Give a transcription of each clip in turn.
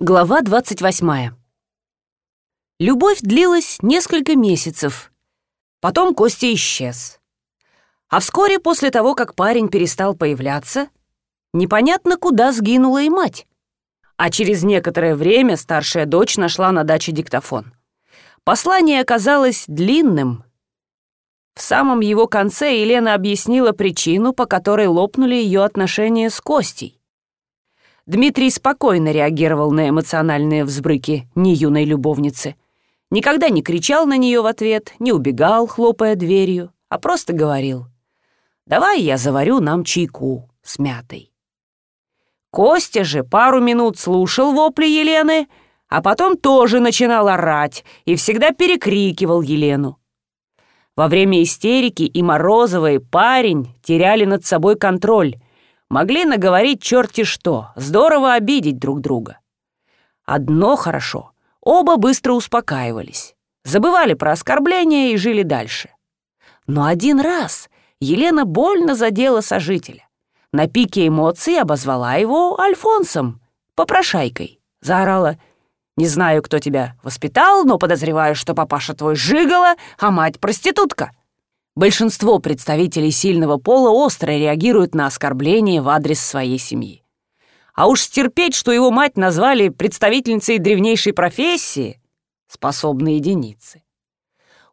Глава 28. Любовь длилась несколько месяцев. Потом Костя исчез. А вскоре после того, как парень перестал появляться, непонятно куда сгинула и мать. А через некоторое время старшая дочь нашла на даче диктофон. Послание оказалось длинным. В самом его конце Елена объяснила причину, по которой лопнули ее отношения с Костей. Дмитрий спокойно реагировал на эмоциональные взбрыки неюной любовницы. Никогда не кричал на нее в ответ, не убегал, хлопая дверью, а просто говорил «Давай я заварю нам чайку с мятой». Костя же пару минут слушал вопли Елены, а потом тоже начинал орать и всегда перекрикивал Елену. Во время истерики и Морозова, и парень теряли над собой контроль — могли наговорить черти что, здорово обидеть друг друга. Одно хорошо, оба быстро успокаивались, забывали про оскорбления и жили дальше. Но один раз Елена больно задела сожителя. На пике эмоций обозвала его Альфонсом, попрошайкой. Заорала «Не знаю, кто тебя воспитал, но подозреваю, что папаша твой жигала, а мать проститутка». Большинство представителей сильного пола остро реагируют на оскорбления в адрес своей семьи. А уж стерпеть, что его мать назвали представительницей древнейшей профессии, способны единицы.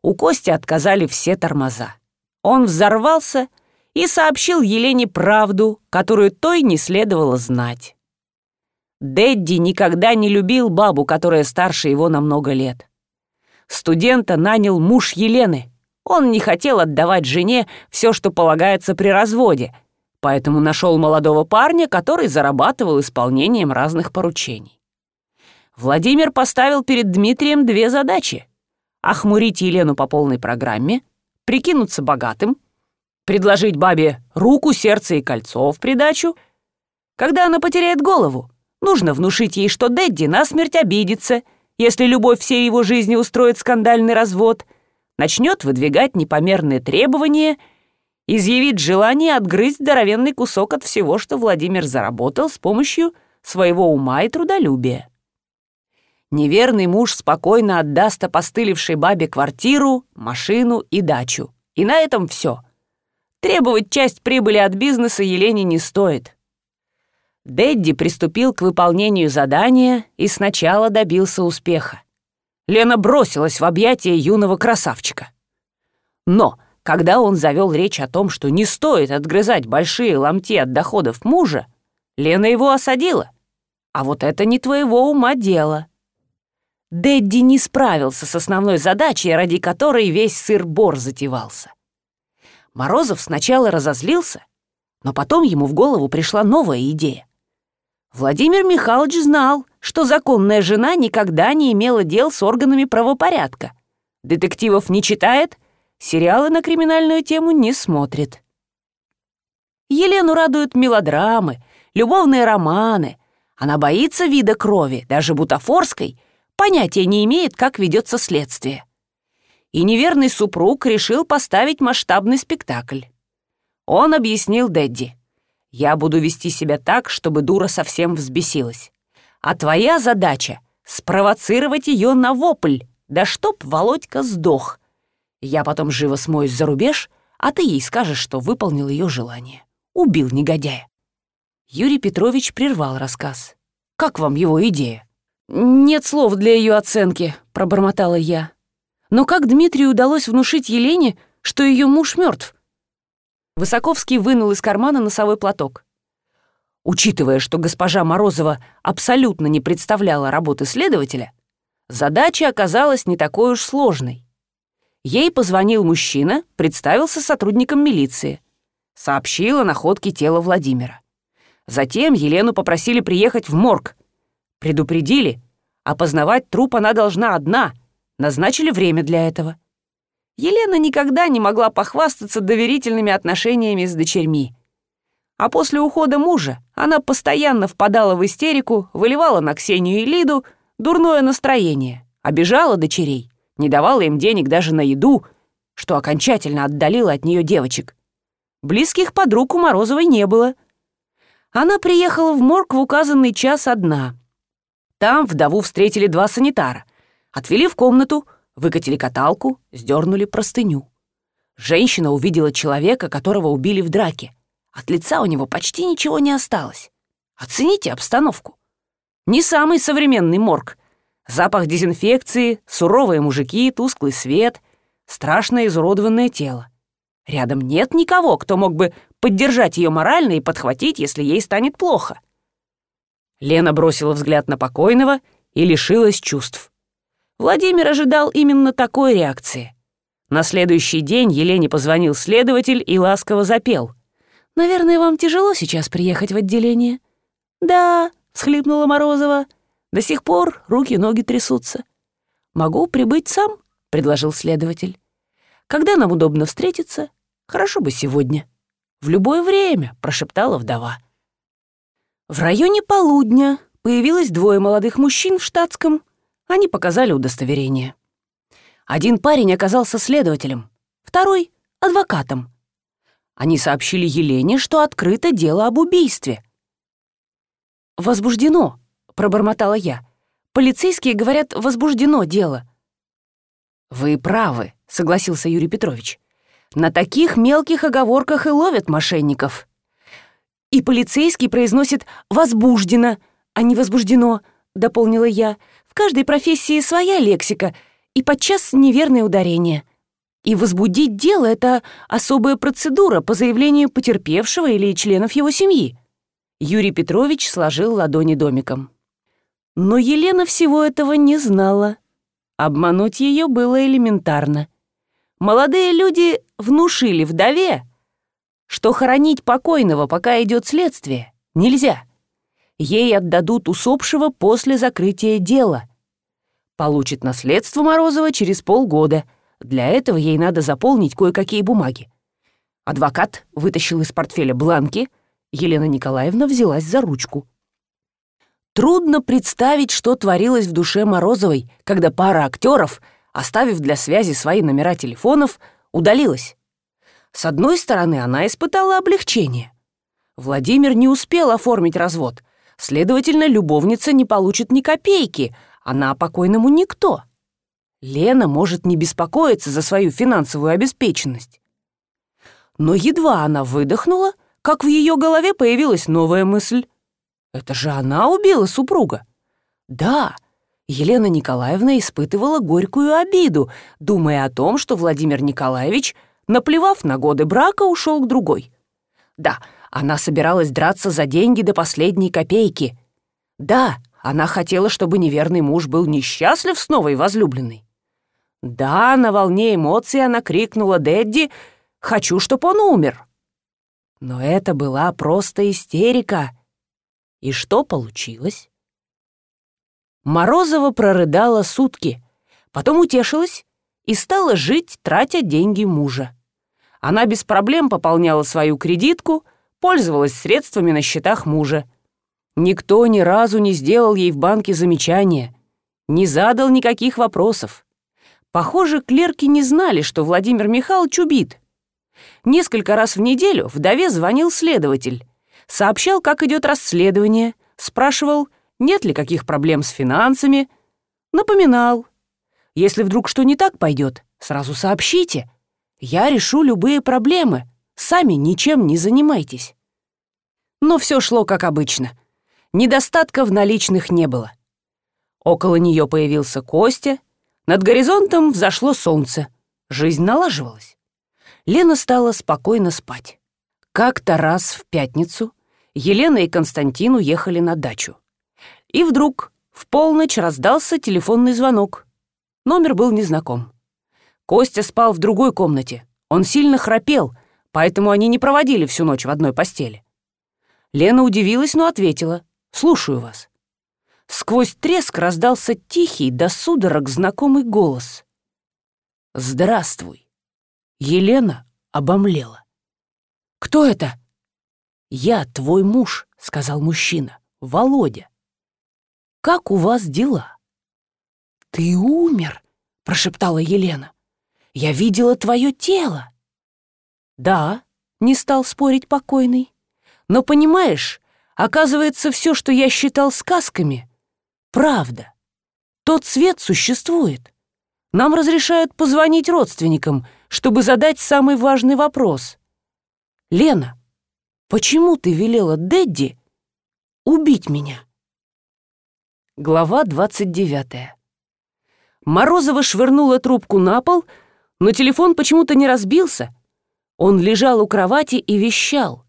У Кости отказали все тормоза. Он взорвался и сообщил Елене правду, которую той не следовало знать. Дэдди никогда не любил бабу, которая старше его на много лет. Студента нанял муж Елены — он не хотел отдавать жене все, что полагается при разводе, поэтому нашел молодого парня, который зарабатывал исполнением разных поручений. Владимир поставил перед Дмитрием две задачи — охмурить Елену по полной программе, прикинуться богатым, предложить бабе руку, сердце и кольцо в придачу. Когда она потеряет голову, нужно внушить ей, что Дэдди насмерть обидится, если любовь всей его жизни устроит скандальный развод — начнет выдвигать непомерные требования, изъявит желание отгрызть здоровенный кусок от всего, что Владимир заработал с помощью своего ума и трудолюбия. Неверный муж спокойно отдаст опостылевшей бабе квартиру, машину и дачу. И на этом все. Требовать часть прибыли от бизнеса Елене не стоит. Дэдди приступил к выполнению задания и сначала добился успеха. Лена бросилась в объятия юного красавчика. Но когда он завел речь о том, что не стоит отгрызать большие ломти от доходов мужа, Лена его осадила. А вот это не твоего ума дело. Дэдди не справился с основной задачей, ради которой весь сыр-бор затевался. Морозов сначала разозлился, но потом ему в голову пришла новая идея. Владимир Михайлович знал, что законная жена никогда не имела дел с органами правопорядка. Детективов не читает, сериалы на криминальную тему не смотрит. Елену радуют мелодрамы, любовные романы. Она боится вида крови, даже бутафорской, понятия не имеет, как ведется следствие. И неверный супруг решил поставить масштабный спектакль. Он объяснил Дэдди. Я буду вести себя так, чтобы дура совсем взбесилась. А твоя задача — спровоцировать ее на вопль, да чтоб Володька сдох. Я потом живо смоюсь за рубеж, а ты ей скажешь, что выполнил ее желание. Убил негодяя. Юрий Петрович прервал рассказ. «Как вам его идея?» «Нет слов для ее оценки», — пробормотала я. «Но как Дмитрию удалось внушить Елене, что ее муж мертв? Высоковский вынул из кармана носовой платок. Учитывая, что госпожа Морозова абсолютно не представляла работы следователя, задача оказалась не такой уж сложной. Ей позвонил мужчина, представился сотрудником милиции. Сообщил о находке тела Владимира. Затем Елену попросили приехать в морг. Предупредили, опознавать труп она должна одна, назначили время для этого. Елена никогда не могла похвастаться доверительными отношениями с дочерьми. А после ухода мужа она постоянно впадала в истерику, выливала на Ксению и Лиду дурное настроение, обижала дочерей, не давала им денег даже на еду, что окончательно отдалило от нее девочек. Близких подруг у Морозовой не было. Она приехала в морг в указанный час одна. Там вдову встретили два санитара. Отвели в комнату, выкатили каталку, сдернули простыню. Женщина увидела человека, которого убили в драке. От лица у него почти ничего не осталось. Оцените обстановку. Не самый современный морг. Запах дезинфекции, суровые мужики, тусклый свет, страшное изуродованное тело. Рядом нет никого, кто мог бы поддержать ее морально и подхватить, если ей станет плохо. Лена бросила взгляд на покойного и лишилась чувств. Владимир ожидал именно такой реакции. На следующий день Елене позвонил следователь и ласково запел. «Наверное, вам тяжело сейчас приехать в отделение?» «Да», — схлипнула Морозова. «До сих пор руки-ноги трясутся». «Могу прибыть сам», — предложил следователь. «Когда нам удобно встретиться? Хорошо бы сегодня». «В любое время», — прошептала вдова. В районе полудня появилось двое молодых мужчин в штатском. Они показали удостоверение. Один парень оказался следователем, второй — адвокатом. Они сообщили Елене, что открыто дело об убийстве. «Возбуждено», — пробормотала я. «Полицейские говорят, возбуждено дело». «Вы правы», — согласился Юрий Петрович. «На таких мелких оговорках и ловят мошенников». «И полицейский произносит «возбуждено», а не «возбуждено», — дополнила я. «В каждой профессии своя лексика и подчас неверное ударение». И возбудить дело — это особая процедура по заявлению потерпевшего или членов его семьи. Юрий Петрович сложил ладони домиком. Но Елена всего этого не знала. Обмануть ее было элементарно. Молодые люди внушили вдове, что хоронить покойного, пока идет следствие, нельзя. Ей отдадут усопшего после закрытия дела. Получит наследство Морозова через полгода. Для этого ей надо заполнить кое-какие бумаги. Адвокат вытащил из портфеля бланки — Елена Николаевна взялась за ручку. Трудно представить, что творилось в душе Морозовой, когда пара актеров, оставив для связи свои номера телефонов, удалилась. С одной стороны, она испытала облегчение. Владимир не успел оформить развод, следовательно, любовница не получит ни копейки, она покойному никто. Лена может не беспокоиться за свою финансовую обеспеченность. Но едва она выдохнула — как в ее голове появилась новая мысль. Это же она убила супруга. Да, Елена Николаевна испытывала горькую обиду, думая о том, что Владимир Николаевич, наплевав на годы брака, ушел к другой. Да, она собиралась драться за деньги до последней копейки. Да, она хотела, чтобы неверный муж был несчастлив с новой возлюбленной. Да, на волне эмоций она крикнула Дэдди «Хочу, чтобы он умер». Но это была просто истерика. И что получилось? Морозова прорыдала сутки, потом утешилась и стала жить, тратя деньги мужа. Она без проблем пополняла свою кредитку, пользовалась средствами на счетах мужа. Никто ни разу не сделал ей в банке замечания, не задал никаких вопросов. Похоже, клерки не знали, что Владимир Михайлович убит — Несколько раз в неделю вдове звонил следователь. Сообщал, как идет расследование, спрашивал, нет ли каких проблем с финансами. Напоминал. Если вдруг что не так пойдет, сразу сообщите. Я решу любые проблемы. Сами ничем не занимайтесь. Но все шло как обычно. Недостатка в наличных не было. Около нее появился Костя. Над горизонтом взошло солнце. Жизнь налаживалась. Лена стала спокойно спать. Как-то раз в пятницу Елена и Константин уехали на дачу. И вдруг в полночь раздался телефонный звонок. Номер был незнаком. Костя спал в другой комнате. Он сильно храпел, поэтому они не проводили всю ночь в одной постели. Лена удивилась, но ответила. «Слушаю вас». Сквозь треск раздался тихий до судорог знакомый голос. «Здравствуй». Елена обомлела. «Кто это?» «Я твой муж», — сказал мужчина, — «Володя». «Как у вас дела?» «Ты умер», — прошептала Елена. «Я видела твое тело». «Да», — не стал спорить покойный. «Но понимаешь, оказывается, все, что я считал сказками, правда. Тот свет существует. Нам разрешают позвонить родственникам, чтобы задать самый важный вопрос. Лена, почему ты велела Дэдди убить меня? Глава 29. Морозова швырнула трубку на пол, но телефон почему-то не разбился. Он лежал у кровати и вещал.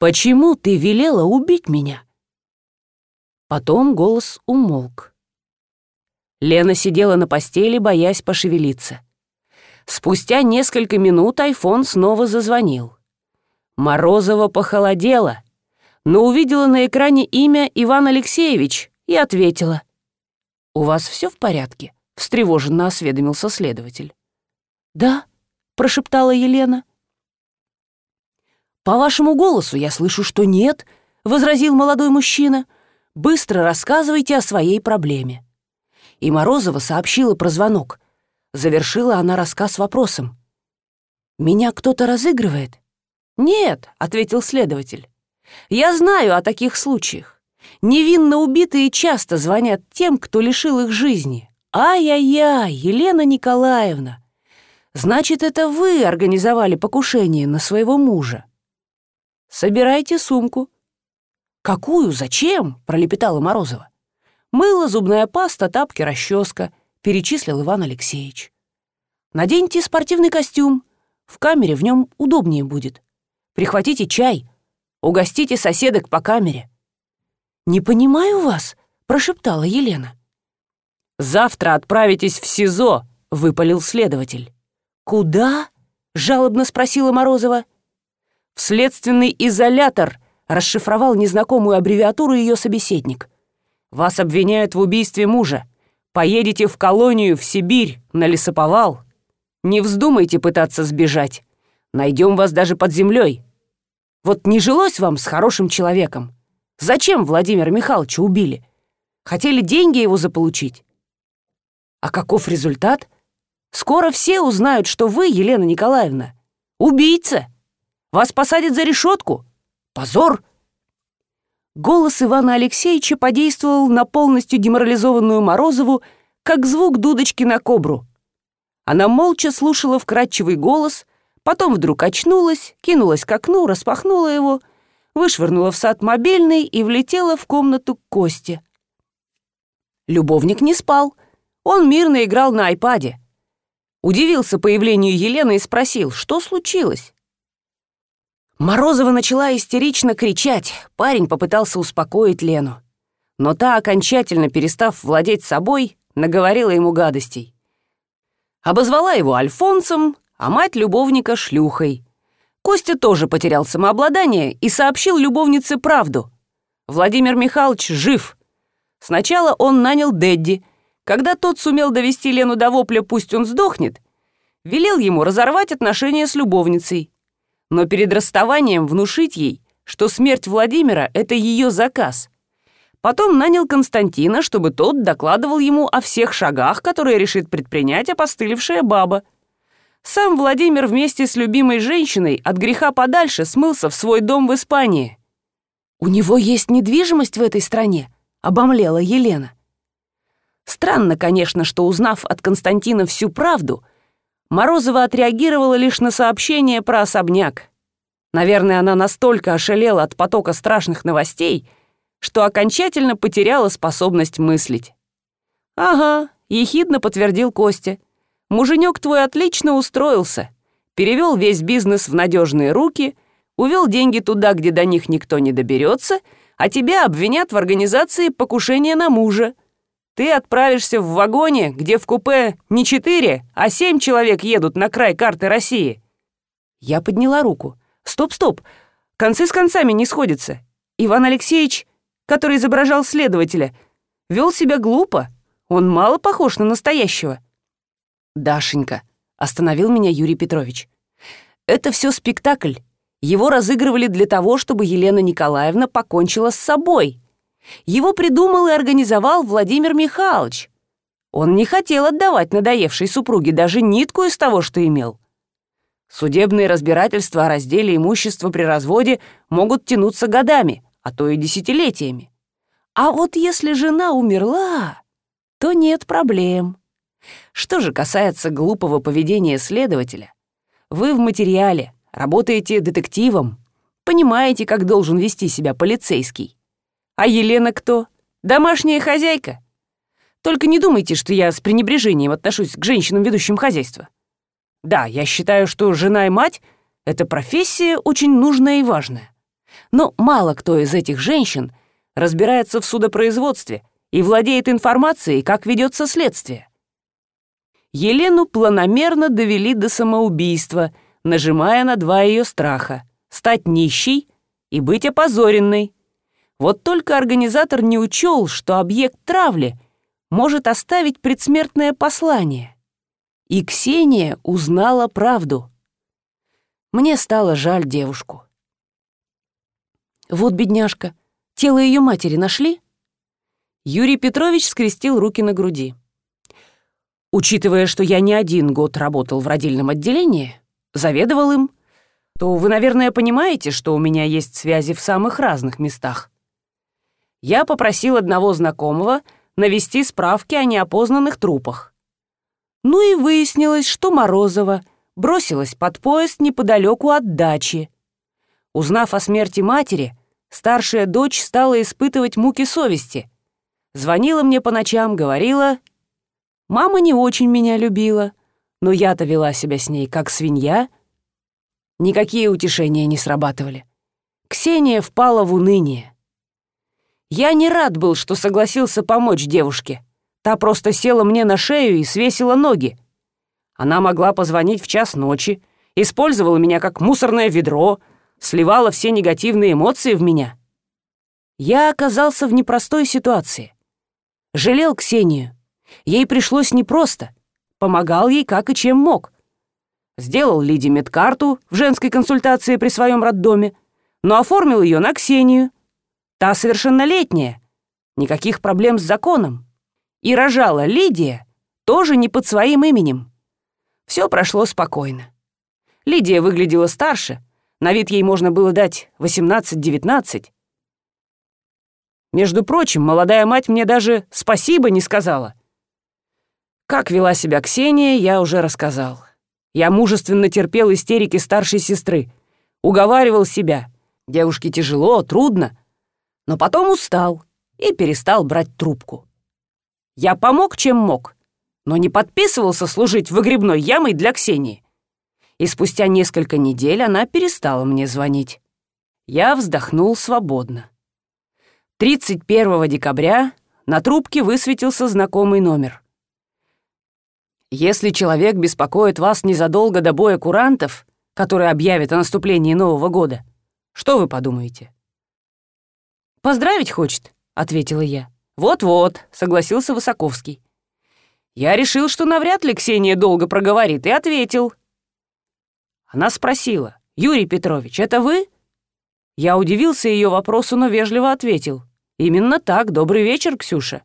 «Почему ты велела убить меня?» Потом голос умолк. Лена сидела на постели, боясь пошевелиться. Спустя несколько минут айфон снова зазвонил. Морозова похолодела, но увидела на экране имя Иван Алексеевич и ответила. «У вас все в порядке?» — встревоженно осведомился следователь. «Да», — прошептала Елена. «По вашему голосу я слышу, что нет», — возразил молодой мужчина. «Быстро рассказывайте о своей проблеме». И Морозова сообщила про звонок. Завершила она рассказ вопросом. «Меня кто-то разыгрывает?» «Нет», — ответил следователь. «Я знаю о таких случаях. Невинно убитые часто звонят тем, кто лишил их жизни. Ай-яй-яй, Елена Николаевна! Значит, это вы организовали покушение на своего мужа. Собирайте сумку. Какую? Зачем? пролепетала Морозова. Мыло, зубная паста, тапки, расческа, перечислил Иван Алексеевич. Наденьте спортивный костюм. В камере в нем удобнее будет. Прихватите чай. Угостите соседок по камере. «Не понимаю вас», — прошептала Елена. «Завтра отправитесь в СИЗО», — выпалил следователь. «Куда?» — жалобно спросила Морозова. «В следственный изолятор», — расшифровал незнакомую аббревиатуру ее собеседник. «Вас обвиняют в убийстве мужа. Поедете в колонию, в Сибирь, на лесоповал. Не вздумайте пытаться сбежать. Найдем вас даже под землей. Вот не жилось вам с хорошим человеком. Зачем Владимира Михайловича убили? Хотели деньги его заполучить? А каков результат? Скоро все узнают, что вы, Елена Николаевна, убийца. Вас посадят за решетку. Позор!» Голос Ивана Алексеевича подействовал на полностью деморализованную Морозову, как звук дудочки на кобру. Она молча слушала вкрадчивый голос, потом вдруг очнулась, кинулась к окну, распахнула его, вышвырнула в сад мобильный и влетела в комнату к Косте. Любовник не спал — он мирно играл на айпаде. Удивился появлению Елены и спросил, что случилось. Морозова начала истерично кричать. Парень попытался успокоить Лену. Но та, окончательно перестав владеть собой, наговорила ему гадостей. Обозвала его Альфонсом, а мать любовника — шлюхой. Костя тоже потерял самообладание и сообщил любовнице правду. Владимир Михайлович жив. Сначала он нанял Дэдди — когда тот сумел довести Лену до вопля «пусть он сдохнет», велел ему разорвать отношения с любовницей. Но перед расставанием внушить ей, что смерть Владимира — это ее заказ. Потом нанял Константина, чтобы тот докладывал ему о всех шагах, которые решит предпринять опостылевшая баба. Сам Владимир вместе с любимой женщиной от греха подальше смылся в свой дом в Испании. «У него есть недвижимость в этой стране», — обомлела Елена. Странно, конечно, что, узнав от Константина всю правду, Морозова отреагировала лишь на сообщение про особняк. Наверное, она настолько ошалела от потока страшных новостей, что окончательно потеряла способность мыслить. «Ага», — ехидно подтвердил Костя. «Муженек твой отлично устроился. Перевел весь бизнес в надежные руки, увел деньги туда, где до них никто не доберется, а тебя обвинят в организации покушения на мужа. Ты отправишься в вагоне, где в купе не четыре, а семь человек едут на край карты России. Я подняла руку. Стоп, стоп. Концы с концами не сходятся. Иван Алексеевич, который изображал следователя, вел себя глупо. Он мало похож на настоящего. Дашенька, остановил меня Юрий Петрович. Это все спектакль. Его разыгрывали для того, чтобы Елена Николаевна покончила с собой. Его придумал и организовал Владимир Михайлович. Он не хотел отдавать надоевшей супруге даже нитку из того, что имел. Судебные разбирательства о разделе имущества при разводе могут тянуться годами, а то и десятилетиями. А вот если жена умерла, то нет проблем. Что же касается глупого поведения следователя, вы в материале, работаете детективом, понимаете, как должен вести себя полицейский. А Елена кто? Домашняя хозяйка. Только не думайте, что я с пренебрежением отношусь к женщинам, ведущим хозяйство. Да, я считаю, что жена и мать — это профессия очень нужная и важная. Но мало кто из этих женщин разбирается в судопроизводстве и владеет информацией, как ведется следствие. Елену планомерно довели до самоубийства, нажимая на два ее страха — стать нищей и быть опозоренной. Вот только организатор не учел, что объект травли может оставить предсмертное послание. И Ксения узнала правду. Мне стало жаль девушку. Вот бедняжка, тело ее матери нашли? Юрий Петрович скрестил руки на груди. Учитывая, что я не один год работал в родильном отделении, заведовал им, то вы, наверное, понимаете, что у меня есть связи в самых разных местах. Я попросил одного знакомого навести справки о неопознанных трупах. Ну и выяснилось, что Морозова бросилась под поезд неподалеку от дачи. Узнав о смерти матери, старшая дочь стала испытывать муки совести. Звонила мне по ночам, говорила, Мама не очень меня любила, но я-то вела себя с ней как свинья. Никакие утешения не срабатывали. Ксения впала в уныние. Я не рад был, что согласился помочь девушке. Та просто села мне на шею и свесила ноги. Она могла позвонить в час ночи, использовала меня как мусорное ведро, сливала все негативные эмоции в меня. Я оказался в непростой ситуации. Жалел Ксению, Ей пришлось непросто. Помогал ей как и чем мог. Сделал Лиде медкарту в женской консультации при своем роддоме, но оформил ее на Ксению. Та совершеннолетняя. Никаких проблем с законом. И рожала Лидия тоже не под своим именем. Все прошло спокойно. Лидия выглядела старше, на вид ей можно было дать 18-19. Между прочим, молодая мать мне даже спасибо не сказала — как вела себя Ксения, я уже рассказал. Я мужественно терпел истерики старшей сестры, уговаривал себя. Девушке тяжело, трудно. Но потом устал и перестал брать трубку. Я помог, чем мог, но не подписывался служить выгребной ямой для Ксении. И спустя несколько недель она перестала мне звонить. Я вздохнул свободно. 31 декабря на трубке высветился знакомый номер. Если человек беспокоит вас незадолго до боя курантов, который объявит о наступлении Нового года, что вы подумаете? «Поздравить хочет», — ответила я. «Вот-вот», — согласился Высоковский. Я решил, что навряд ли Ксения долго проговорит, и ответил. Она спросила, «Юрий Петрович, это вы?» Я удивился ее вопросу, но вежливо ответил. «Именно так. Добрый вечер, Ксюша».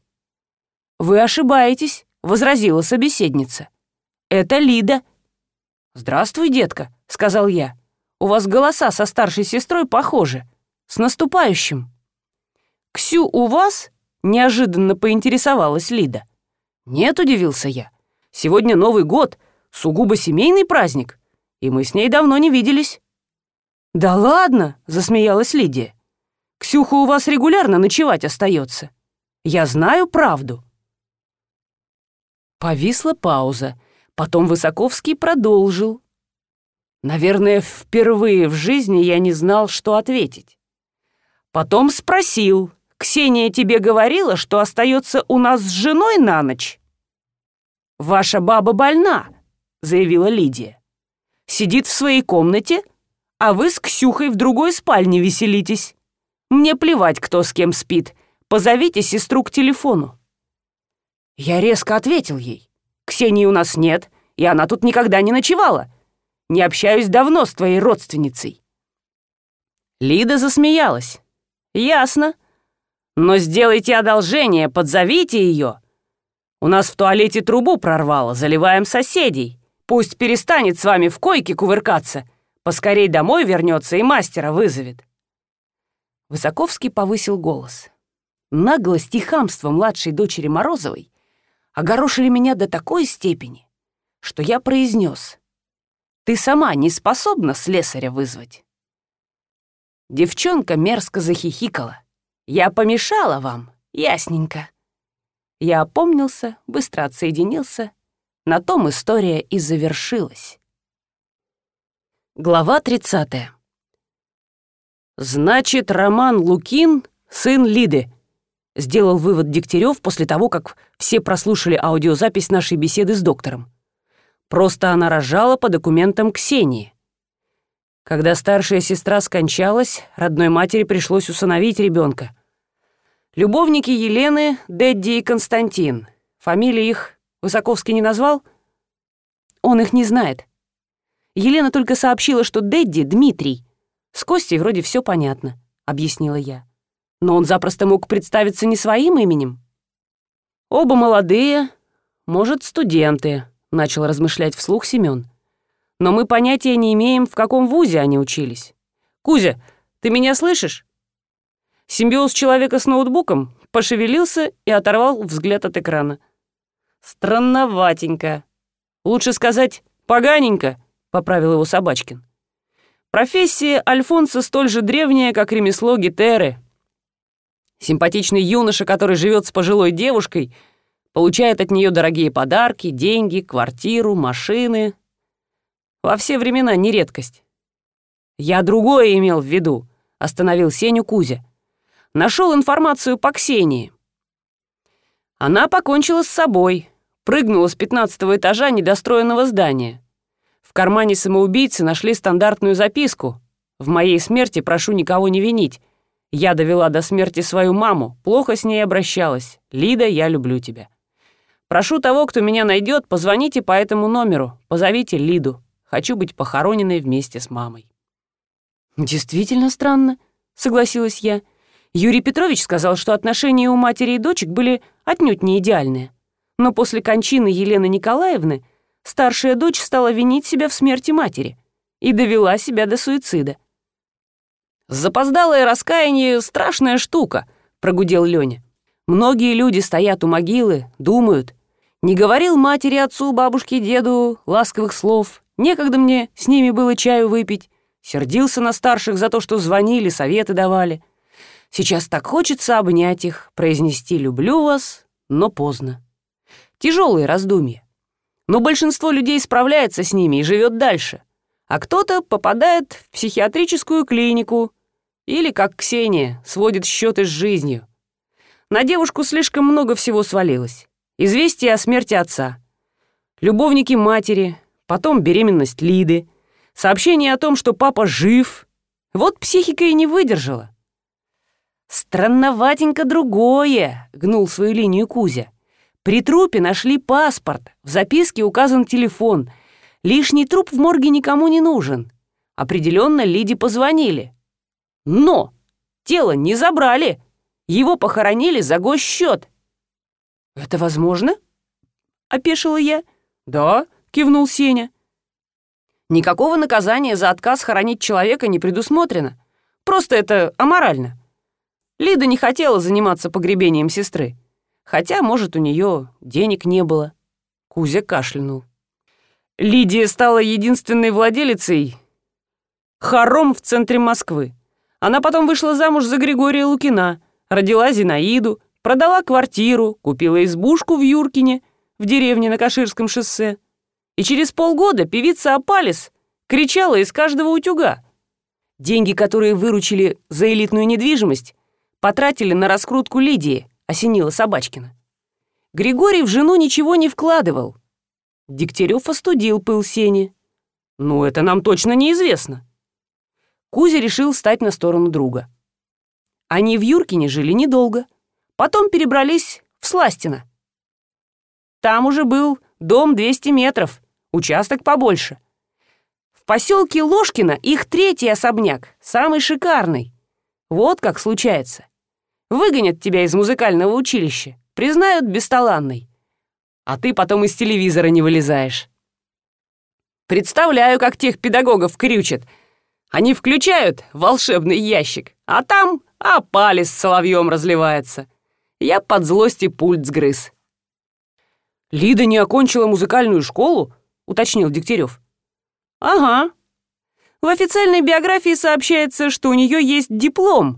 «Вы ошибаетесь возразила собеседница. «Это Лида». «Здравствуй, детка», — сказал я. «У вас голоса со старшей сестрой похожи. С наступающим». «Ксю, у вас?» — неожиданно поинтересовалась Лида. «Нет», — удивился я. «Сегодня Новый год, сугубо семейный праздник, и мы с ней давно не виделись». «Да ладно», — засмеялась Лидия. «Ксюха у вас регулярно ночевать остается. Я знаю правду». Повисла пауза. Потом Высоковский продолжил. Наверное, впервые в жизни я не знал, что ответить. Потом спросил. «Ксения тебе говорила, что остается у нас с женой на ночь?» «Ваша баба больна», — заявила Лидия. «Сидит в своей комнате, а вы с Ксюхой в другой спальне веселитесь. Мне плевать, кто с кем спит. Позовите сестру к телефону». Я резко ответил ей. «Ксении у нас нет, и она тут никогда не ночевала. Не общаюсь давно с твоей родственницей». Лида засмеялась. «Ясно. Но сделайте одолжение, подзовите ее. У нас в туалете трубу прорвало, заливаем соседей. Пусть перестанет с вами в койке кувыркаться, поскорей домой вернется и мастера вызовет». Высоковский повысил голос. наглость и хамство младшей дочери Морозовой огорошили меня до такой степени, что я произнес: «Ты сама не способна слесаря вызвать». Девчонка мерзко захихикала. «Я помешала вам, ясненько». Я опомнился, быстро отсоединился. На том история и завершилась. Глава 30. «Значит, Роман Лукин — сын Лиды», — сделал вывод Дегтярев после того, как все прослушали аудиозапись нашей беседы с доктором. Просто она рожала по документам Ксении. Когда старшая сестра скончалась, родной матери пришлось усыновить ребенка. Любовники Елены — Дэдди и Константин. Фамилии их Высоковский не назвал? Он их не знает. Елена только сообщила, что Дэдди — Дмитрий, с Костей вроде все понятно, объяснила я. Но он запросто мог представиться не своим именем. Оба молодые, может, студенты, начал размышлять вслух Семен. Но мы понятия не имеем, в каком вузе они учились. Кузя, ты меня слышишь? Симбиоз человека с ноутбуком пошевелился и оторвал взгляд от экрана. Странноватенько. Лучше сказать «поганенько», — поправил его Собачкин. Профессия Альфонса столь же древняя, как ремесло Гетеры. Симпатичный юноша, который живет с пожилой девушкой, получает от нее дорогие подарки, деньги, квартиру, машины. Во все времена не редкость. «Я другое имел в виду», — остановил Сеню Кузя. Нашел информацию по Ксении. Она покончила с собой, прыгнула с пятнадцатого этажа недостроенного здания. В кармане самоубийцы нашли стандартную записку. «В моей смерти прошу никого не винить. Я довела до смерти свою маму, плохо с ней обращалась. Лида, я люблю тебя. Прошу того, кто меня найдет, позвоните по этому номеру, позовите Лиду. Хочу быть похороненной вместе с мамой». «Действительно странно», — согласилась я. Юрий Петрович сказал, что отношения у матери и дочек были отнюдь не идеальные. Но после кончины Елены Николаевны старшая дочь стала винить себя в смерти матери и довела себя до суицида. «Запоздалое раскаяние — страшная штука», — прогудел Лёня. «Многие люди стоят у могилы, думают. Не говорил матери, отцу, бабушке, деду ласковых слов. Некогда мне с ними было чаю выпить. Сердился на старших за то, что звонили, советы давали. Сейчас так хочется обнять их, произнести «люблю вас», но поздно. Тяжелые раздумья. Но большинство людей справляется с ними и живет дальше. А кто-то попадает в психиатрическую клинику или, как Ксения, сводит счеты с жизнью. На девушку слишком много всего свалилось. Известие о смерти отца, любовники матери, потом беременность Лиды, сообщение о том, что папа жив. Вот психика и не выдержала. «Странноватенько другое», — гнул свою линию Кузя. При трупе нашли паспорт, в записке указан телефон. Лишний труп в морге никому не нужен. Определенно Лиде позвонили. Но тело не забрали. Его похоронили за госсчет. «Это возможно?» — опешила я. «Да», — кивнул Сеня. «Никакого наказания за отказ хоронить человека не предусмотрено. Просто это аморально. Лида не хотела заниматься погребением сестры. Хотя, может, у нее денег не было. Кузя кашлянул. Лидия стала единственной владелицей хором в центре Москвы. Она потом вышла замуж за Григория Лукина, родила Зинаиду, продала квартиру, купила избушку в Юркине, в деревне на Каширском шоссе. И через полгода певица Апалис кричала из каждого утюга. Деньги, которые выручили за элитную недвижимость, потратили на раскрутку Лидии, осенила Собачкина. Григорий в жену ничего не вкладывал. Дегтярев остудил пыл Сени. Ну, это нам точно неизвестно. Кузя решил встать на сторону друга. Они в Юркине жили недолго. Потом перебрались в Сластино. Там уже был дом 200 метров, участок побольше. В поселке Ложкино их третий особняк, самый шикарный. Вот как случается. Выгонят тебя из музыкального училища, признают бесталанной. А ты потом из телевизора не вылезаешь. Представляю, как тех педагогов крючат. Они включают волшебный ящик, а там опали с соловьем разливается. Я под злости пульт сгрыз. «Лида не окончила музыкальную школу?» — уточнил Дегтярев. «Ага. В официальной биографии сообщается, что у нее есть диплом,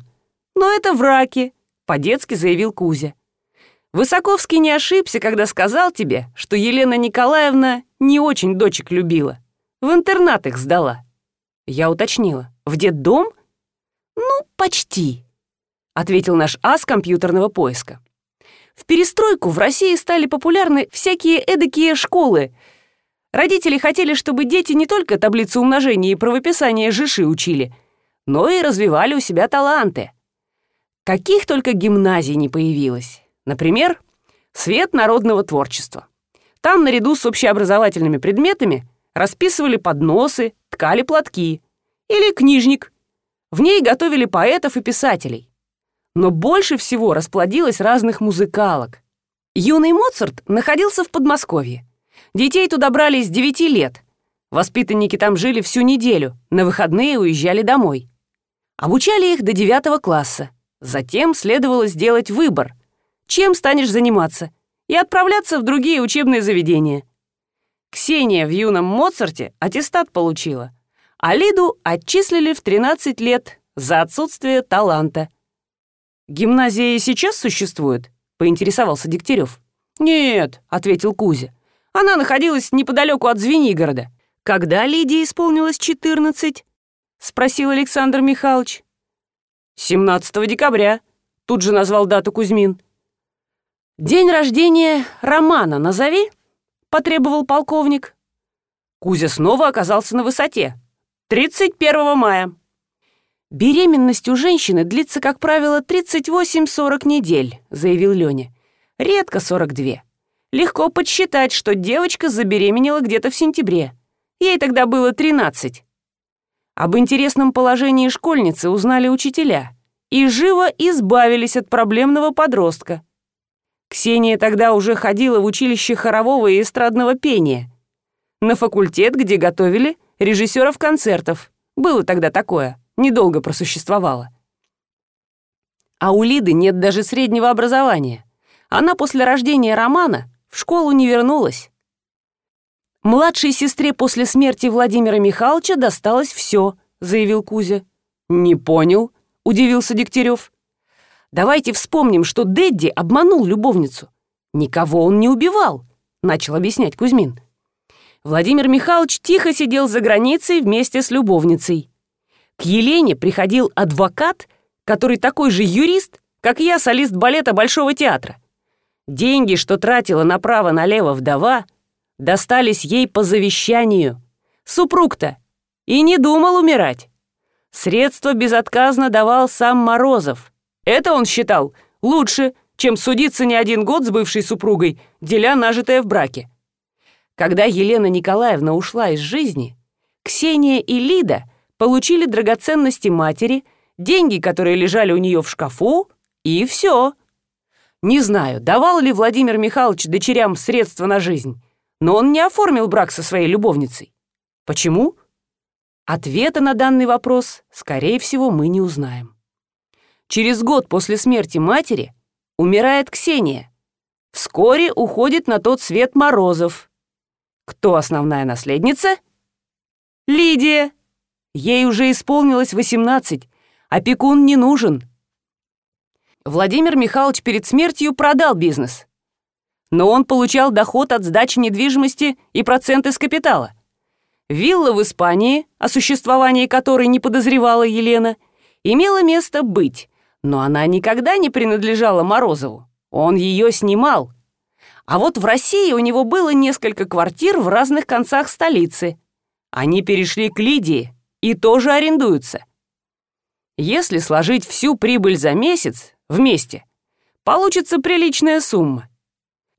но это враки», — по-детски заявил Кузя. «Высоковский не ошибся, когда сказал тебе, что Елена Николаевна не очень дочек любила. В интернат их сдала». Я уточнила. «В детдом?» «Ну, почти», — ответил наш ас компьютерного поиска. В перестройку в России стали популярны всякие эдакие школы. Родители хотели, чтобы дети не только таблицу умножения и правописания жиши учили, но и развивали у себя таланты. Каких только гимназий не появилось. Например, «Свет народного творчества». Там наряду с общеобразовательными предметами расписывали подносы, ткали платки. Или книжник. В ней готовили поэтов и писателей но больше всего расплодилось разных музыкалок. Юный Моцарт находился в Подмосковье. Детей туда брали с 9 лет. Воспитанники там жили всю неделю, на выходные уезжали домой. Обучали их до 9 класса. Затем следовало сделать выбор, чем станешь заниматься, и отправляться в другие учебные заведения. Ксения в юном Моцарте аттестат получила, а Лиду отчислили в 13 лет за отсутствие таланта – «Гимназия и сейчас существует?» — поинтересовался Дегтярев. «Нет», — ответил Кузя. «Она находилась неподалеку от Звенигорода. Когда Лидии исполнилось 14?» — спросил Александр Михайлович. «17 декабря», — тут же назвал дату Кузьмин. «День рождения Романа назови», — потребовал полковник. Кузя снова оказался на высоте. «31 мая». «Беременность у женщины длится, как правило, 38-40 недель», — заявил Леня. «Редко 42. Легко подсчитать, что девочка забеременела где-то в сентябре. Ей тогда было 13. Об интересном положении школьницы узнали учителя и живо избавились от проблемного подростка. Ксения тогда уже ходила в училище хорового и эстрадного пения. На факультет, где готовили режиссеров концертов. Было тогда такое недолго просуществовала. А у Лиды нет даже среднего образования. Она после рождения Романа в школу не вернулась. «Младшей сестре после смерти Владимира Михайловича досталось все», — заявил Кузя. «Не понял», — удивился Дегтярев. «Давайте вспомним, что Дэдди обманул любовницу. Никого он не убивал», — начал объяснять Кузьмин. Владимир Михайлович тихо сидел за границей вместе с любовницей. К Елене приходил адвокат, который такой же юрист, как я, солист балета Большого театра. Деньги, что тратила направо-налево вдова, достались ей по завещанию. Супруг-то и не думал умирать. Средства безотказно давал сам Морозов. Это он считал лучше, чем судиться не один год с бывшей супругой, деля нажитое в браке. Когда Елена Николаевна ушла из жизни, Ксения и Лида получили драгоценности матери, деньги, которые лежали у нее в шкафу, и все. Не знаю, давал ли Владимир Михайлович дочерям средства на жизнь, но он не оформил брак со своей любовницей. Почему? Ответа на данный вопрос, скорее всего, мы не узнаем. Через год после смерти матери умирает Ксения. Вскоре уходит на тот свет Морозов. Кто основная наследница? Лидия. Ей уже исполнилось 18, опекун не нужен. Владимир Михайлович перед смертью продал бизнес. Но он получал доход от сдачи недвижимости и проценты с капитала. Вилла в Испании, о существовании которой не подозревала Елена, имела место быть, но она никогда не принадлежала Морозову. Он ее снимал. А вот в России у него было несколько квартир в разных концах столицы. Они перешли к Лидии, и тоже арендуются. Если сложить всю прибыль за месяц вместе, получится приличная сумма.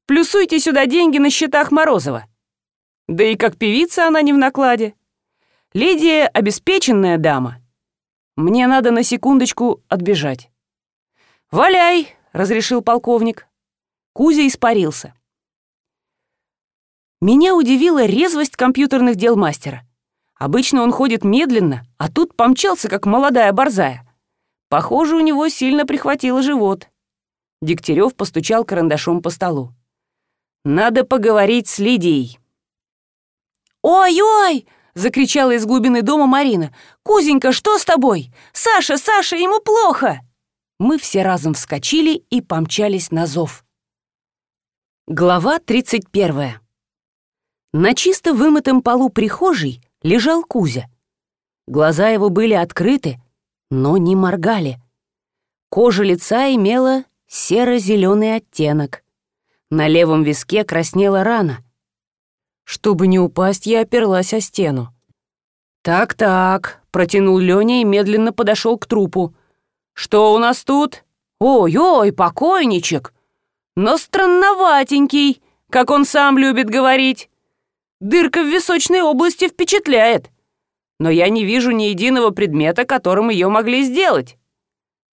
Плюсуйте сюда деньги на счетах Морозова. Да и как певица она не в накладе. Лидия — обеспеченная дама. Мне надо на секундочку отбежать. «Валяй!» — разрешил полковник. Кузя испарился. Меня удивила резвость компьютерных дел мастера. Обычно он ходит медленно, а тут помчался, как молодая борзая. Похоже, у него сильно прихватило живот. Дегтярев постучал карандашом по столу. «Надо поговорить с Лидией». «Ой-ой!» — закричала из глубины дома Марина. «Кузенька, что с тобой? Саша, Саша, ему плохо!» Мы все разом вскочили и помчались на зов. Глава 31. На чисто вымытом полу прихожей лежал Кузя. Глаза его были открыты, но не моргали. Кожа лица имела серо-зеленый оттенок. На левом виске краснела рана. Чтобы не упасть, я оперлась о стену. «Так-так», — протянул Лёня и медленно подошел к трупу. «Что у нас тут? Ой-ой, покойничек! Но странноватенький, как он сам любит говорить. Дырка в височной области впечатляет. Но я не вижу ни единого предмета, которым ее могли сделать.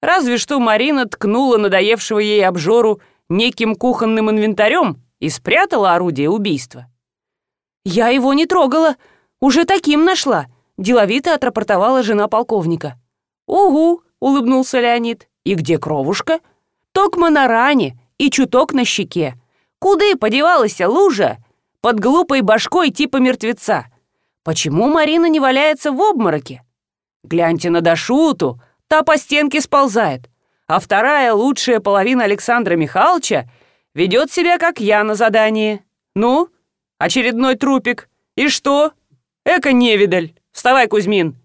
Разве что Марина ткнула надоевшего ей обжору неким кухонным инвентарем и спрятала орудие убийства. «Я его не трогала, уже таким нашла», — деловито отрапортовала жена полковника. «Угу», — улыбнулся Леонид. «И где кровушка?» «Токма на ране и чуток на щеке. Куды подевалась лужа? Под глупой башкой типа мертвеца. Почему Марина не валяется в обмороке? Гляньте на Дашуту, та по стенке сползает, а вторая лучшая половина Александра Михайловича ведет себя, как я на задании. Ну, очередной трупик. И что? Эко невидаль. Вставай, Кузьмин.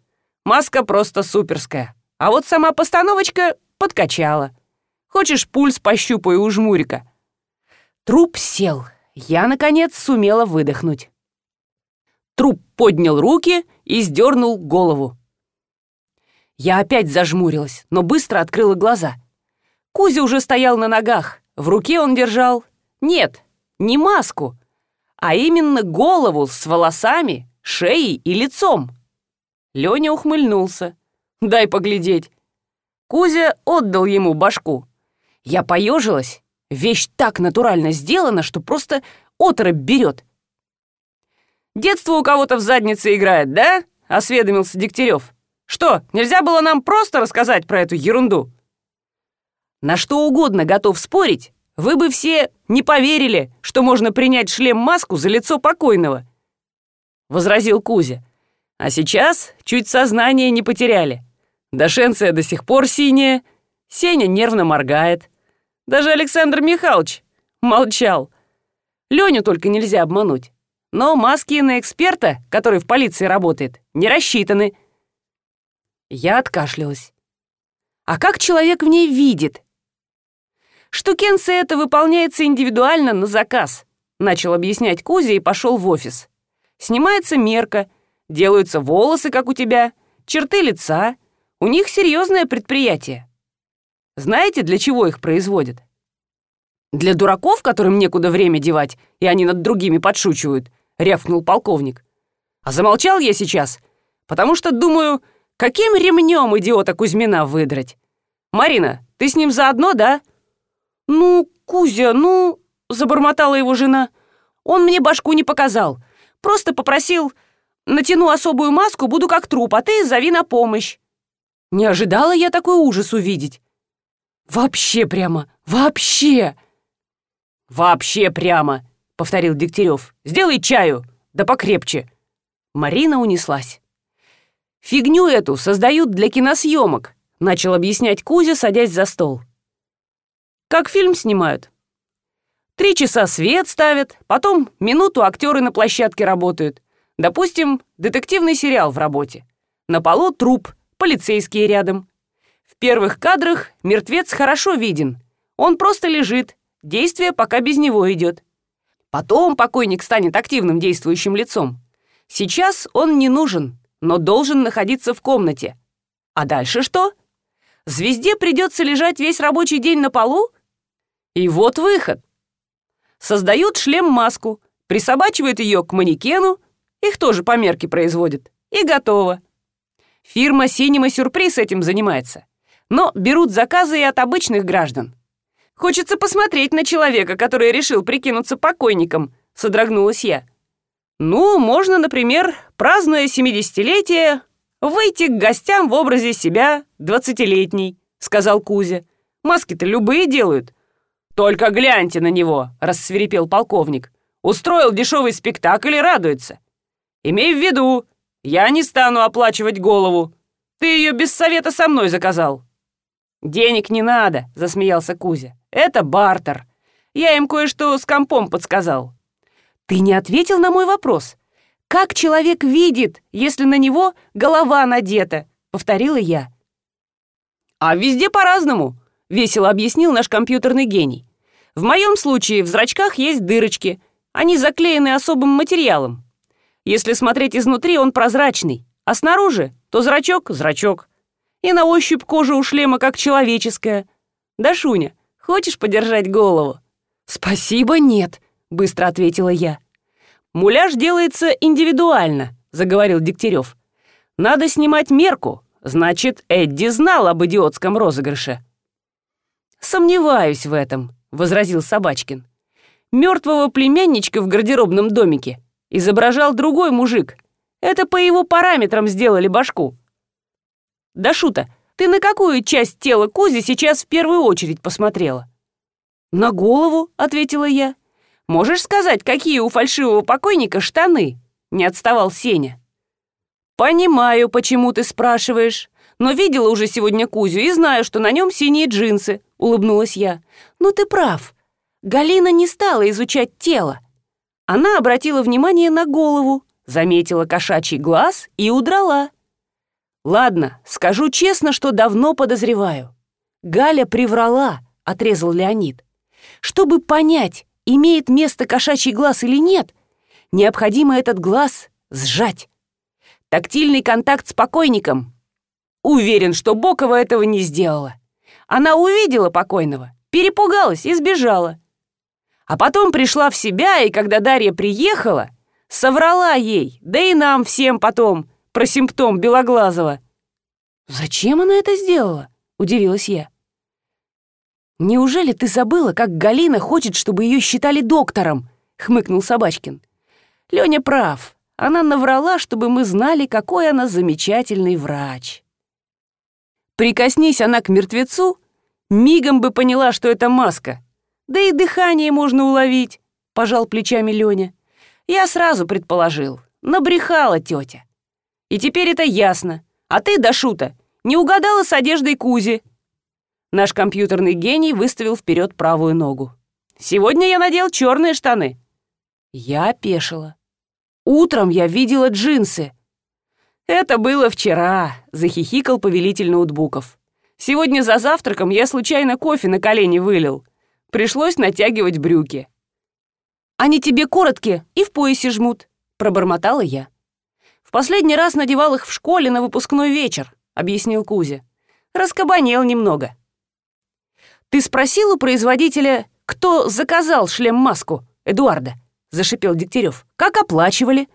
Маска просто суперская. А вот сама постановочка подкачала. Хочешь, пульс пощупаю у жмурика?» Труп сел. Я, наконец, сумела выдохнуть. Труп поднял руки и сдернул голову. Я опять зажмурилась, но быстро открыла глаза. Кузя уже стоял на ногах. В руке он держал... Нет, не маску, а именно голову с волосами, шеей и лицом. Леня ухмыльнулся. «Дай поглядеть». Кузя отдал ему башку. Я поежилась. Вещь так натурально сделана, что просто оторопь берет. «Детство у кого-то в заднице играет, да?» — осведомился Дегтярев. Что, нельзя было нам просто рассказать про эту ерунду? На что угодно готов спорить, вы бы все не поверили, что можно принять шлем-маску за лицо покойного. Возразил Кузя. А сейчас чуть сознание не потеряли. Дашенция до сих пор синяя, Сеня нервно моргает. Даже Александр Михайлович молчал. Леню только нельзя обмануть. Но маски на эксперта, который в полиции работает, не рассчитаны. Я откашлялась. А как человек в ней видит? Штукенция это выполняется индивидуально на заказ, начал объяснять Кузя и пошел в офис. Снимается мерка, делаются волосы, как у тебя, черты лица. У них серьезное предприятие. Знаете, для чего их производят? Для дураков, которым некуда время девать, и они над другими подшучивают, рявкнул полковник. А замолчал я сейчас, потому что думаю, Каким ремнем идиота Кузьмина выдрать? Марина, ты с ним заодно, да? Ну, Кузя, ну, забормотала его жена. Он мне башку не показал. Просто попросил, натяну особую маску, буду как труп, а ты зови на помощь. Не ожидала я такой ужас увидеть. Вообще прямо, вообще. Вообще прямо, повторил Дегтярев. Сделай чаю, да покрепче. Марина унеслась. «Фигню эту создают для киносъемок», — начал объяснять Кузя, садясь за стол. «Как фильм снимают. Три часа свет ставят, потом минуту актеры на площадке работают. Допустим, детективный сериал в работе. На полу труп, полицейские рядом. В первых кадрах мертвец хорошо виден. Он просто лежит, действие пока без него идет. Потом покойник станет активным действующим лицом. Сейчас он не нужен, но должен находиться в комнате. А дальше что? Звезде придется лежать весь рабочий день на полу? И вот выход. Создают шлем-маску, присобачивают ее к манекену, их тоже по мерке производят, и готово. Фирма «Синема Сюрприз» этим занимается. Но берут заказы и от обычных граждан. Хочется посмотреть на человека, который решил прикинуться покойником, содрогнулась я. Ну, можно, например, празднуя 70-летие, выйти к гостям в образе себя двадцатилетней, сказал Кузя. Маски-то любые делают. «Только гляньте на него!» — рассверепел полковник. «Устроил дешевый спектакль и радуется. Имей в виду, я не стану оплачивать голову. Ты ее без совета со мной заказал». «Денег не надо», — засмеялся Кузя. «Это бартер. Я им кое-что с компом подсказал». «Ты не ответил на мой вопрос. Как человек видит, если на него голова надета?» — повторила я. «А везде по-разному», — весело объяснил наш компьютерный гений. «В моем случае в зрачках есть дырочки. Они заклеены особым материалом. Если смотреть изнутри, он прозрачный, а снаружи то зрачок — зрачок. И на ощупь кожа у шлема как человеческая. Да, Шуня, хочешь подержать голову?» «Спасибо, нет», — быстро ответила я. «Муляж делается индивидуально», — заговорил Дегтярев. «Надо снимать мерку, Значит, Эдди знал об идиотском розыгрыше. «Сомневаюсь в этом», — возразил Собачкин. Мертвого племянничка в гардеробном домике изображал другой мужик. Это по его параметрам сделали башку. Да шута, ты на какую часть тела Кузи сейчас в первую очередь посмотрела? На голову, ответила я. Можешь сказать, какие у фальшивого покойника штаны? Не отставал Сеня. «Понимаю, почему ты спрашиваешь. Но видела уже сегодня Кузю и знаю, что на нем синие джинсы», — улыбнулась я. «Ну ты прав. Галина не стала изучать тело. Она обратила внимание на голову, заметила кошачий глаз и удрала. «Ладно, скажу честно, что давно подозреваю. Галя приврала», — отрезал Леонид. «Чтобы понять, имеет место кошачий глаз или нет, необходимо этот глаз сжать. Тактильный контакт с покойником. Уверен, что Бокова этого не сделала. Она увидела покойного, перепугалась и сбежала. А потом пришла в себя, и когда Дарья приехала, соврала ей, да и нам всем потом, про симптом Белоглазова. «Зачем она это сделала?» — удивилась я. «Неужели ты забыла, как Галина хочет, чтобы ее считали доктором?» — хмыкнул Собачкин. «Леня прав. Она наврала, чтобы мы знали, какой она замечательный врач. Прикоснись она к мертвецу, мигом бы поняла, что это маска. Да и дыхание можно уловить, пожал плечами Леня. Я сразу предположил, набрехала тетя. И теперь это ясно. А ты, Дашута, не угадала с одеждой Кузи. Наш компьютерный гений выставил вперед правую ногу. Сегодня я надел черные штаны. Я опешила. Утром я видела джинсы». «Это было вчера», — захихикал повелитель ноутбуков. «Сегодня за завтраком я случайно кофе на колени вылил. Пришлось натягивать брюки». «Они тебе короткие и в поясе жмут», — пробормотала я. «В последний раз надевал их в школе на выпускной вечер», — объяснил Кузя. «Раскабанел немного». «Ты спросил у производителя, кто заказал шлем-маску, Эдуарда?» зашипел Дегтярев. «Как оплачивали?»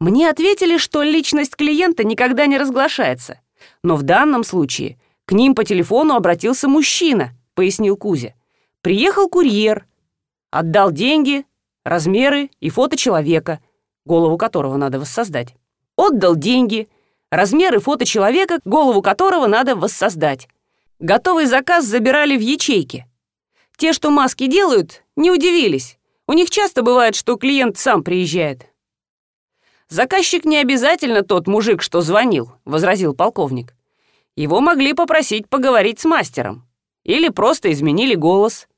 Мне ответили, что личность клиента никогда не разглашается. Но в данном случае к ним по телефону обратился мужчина, пояснил Кузя. Приехал курьер, отдал деньги, размеры и фото человека, голову которого надо воссоздать. Отдал деньги, размеры фото человека, голову которого надо воссоздать. Готовый заказ забирали в ячейки. Те, что маски делают, не удивились. У них часто бывает, что клиент сам приезжает. Заказчик не обязательно тот мужик, что звонил, возразил полковник. Его могли попросить поговорить с мастером. Или просто изменили голос.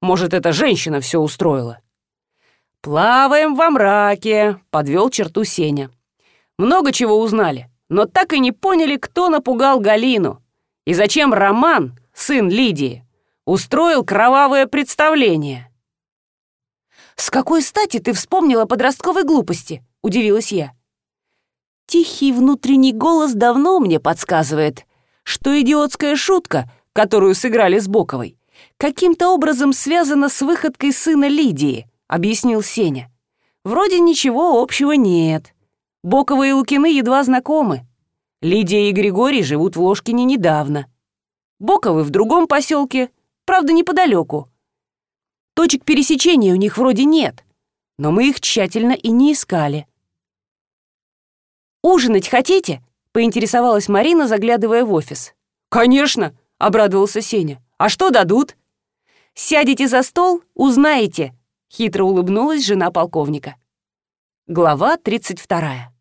Может, эта женщина все устроила. «Плаваем во мраке», — подвел черту Сеня. «Много чего узнали, но так и не поняли, кто напугал Галину. И зачем Роман, сын Лидии, устроил кровавое представление. «С какой стати ты вспомнила подростковой глупости?» — удивилась я. Тихий внутренний голос давно мне подсказывает, что идиотская шутка, которую сыграли с Боковой, каким-то образом связана с выходкой сына Лидии, объяснил Сеня. Вроде ничего общего нет. Бокова и Лукины едва знакомы. Лидия и Григорий живут в Ложкине недавно. Боковы в другом поселке, правда, неподалеку. Точек пересечения у них вроде нет, но мы их тщательно и не искали. «Ужинать хотите?» — поинтересовалась Марина, заглядывая в офис. «Конечно!» — обрадовался Сеня. «А что дадут?» Сядете за стол, узнаете», — хитро улыбнулась жена полковника. Глава 32.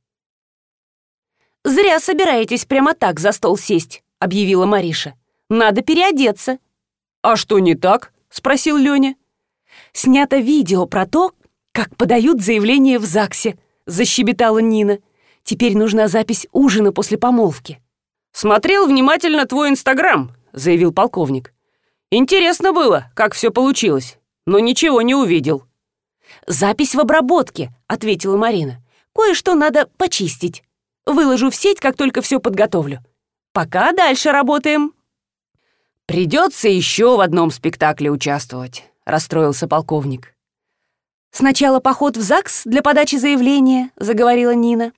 «Зря собираетесь прямо так за стол сесть», — объявила Мариша. «Надо переодеться». «А что не так?» — спросил Лёня. «Снято видео про то, как подают заявление в ЗАГСе», — защебетала Нина. «Теперь нужна запись ужина после помолвки». «Смотрел внимательно твой Инстаграм», — заявил полковник. «Интересно было, как все получилось, но ничего не увидел». «Запись в обработке», — ответила Марина. «Кое-что надо почистить. Выложу в сеть, как только все подготовлю. Пока дальше работаем». «Придется еще в одном спектакле участвовать», — расстроился полковник. «Сначала поход в ЗАГС для подачи заявления», — заговорила Нина.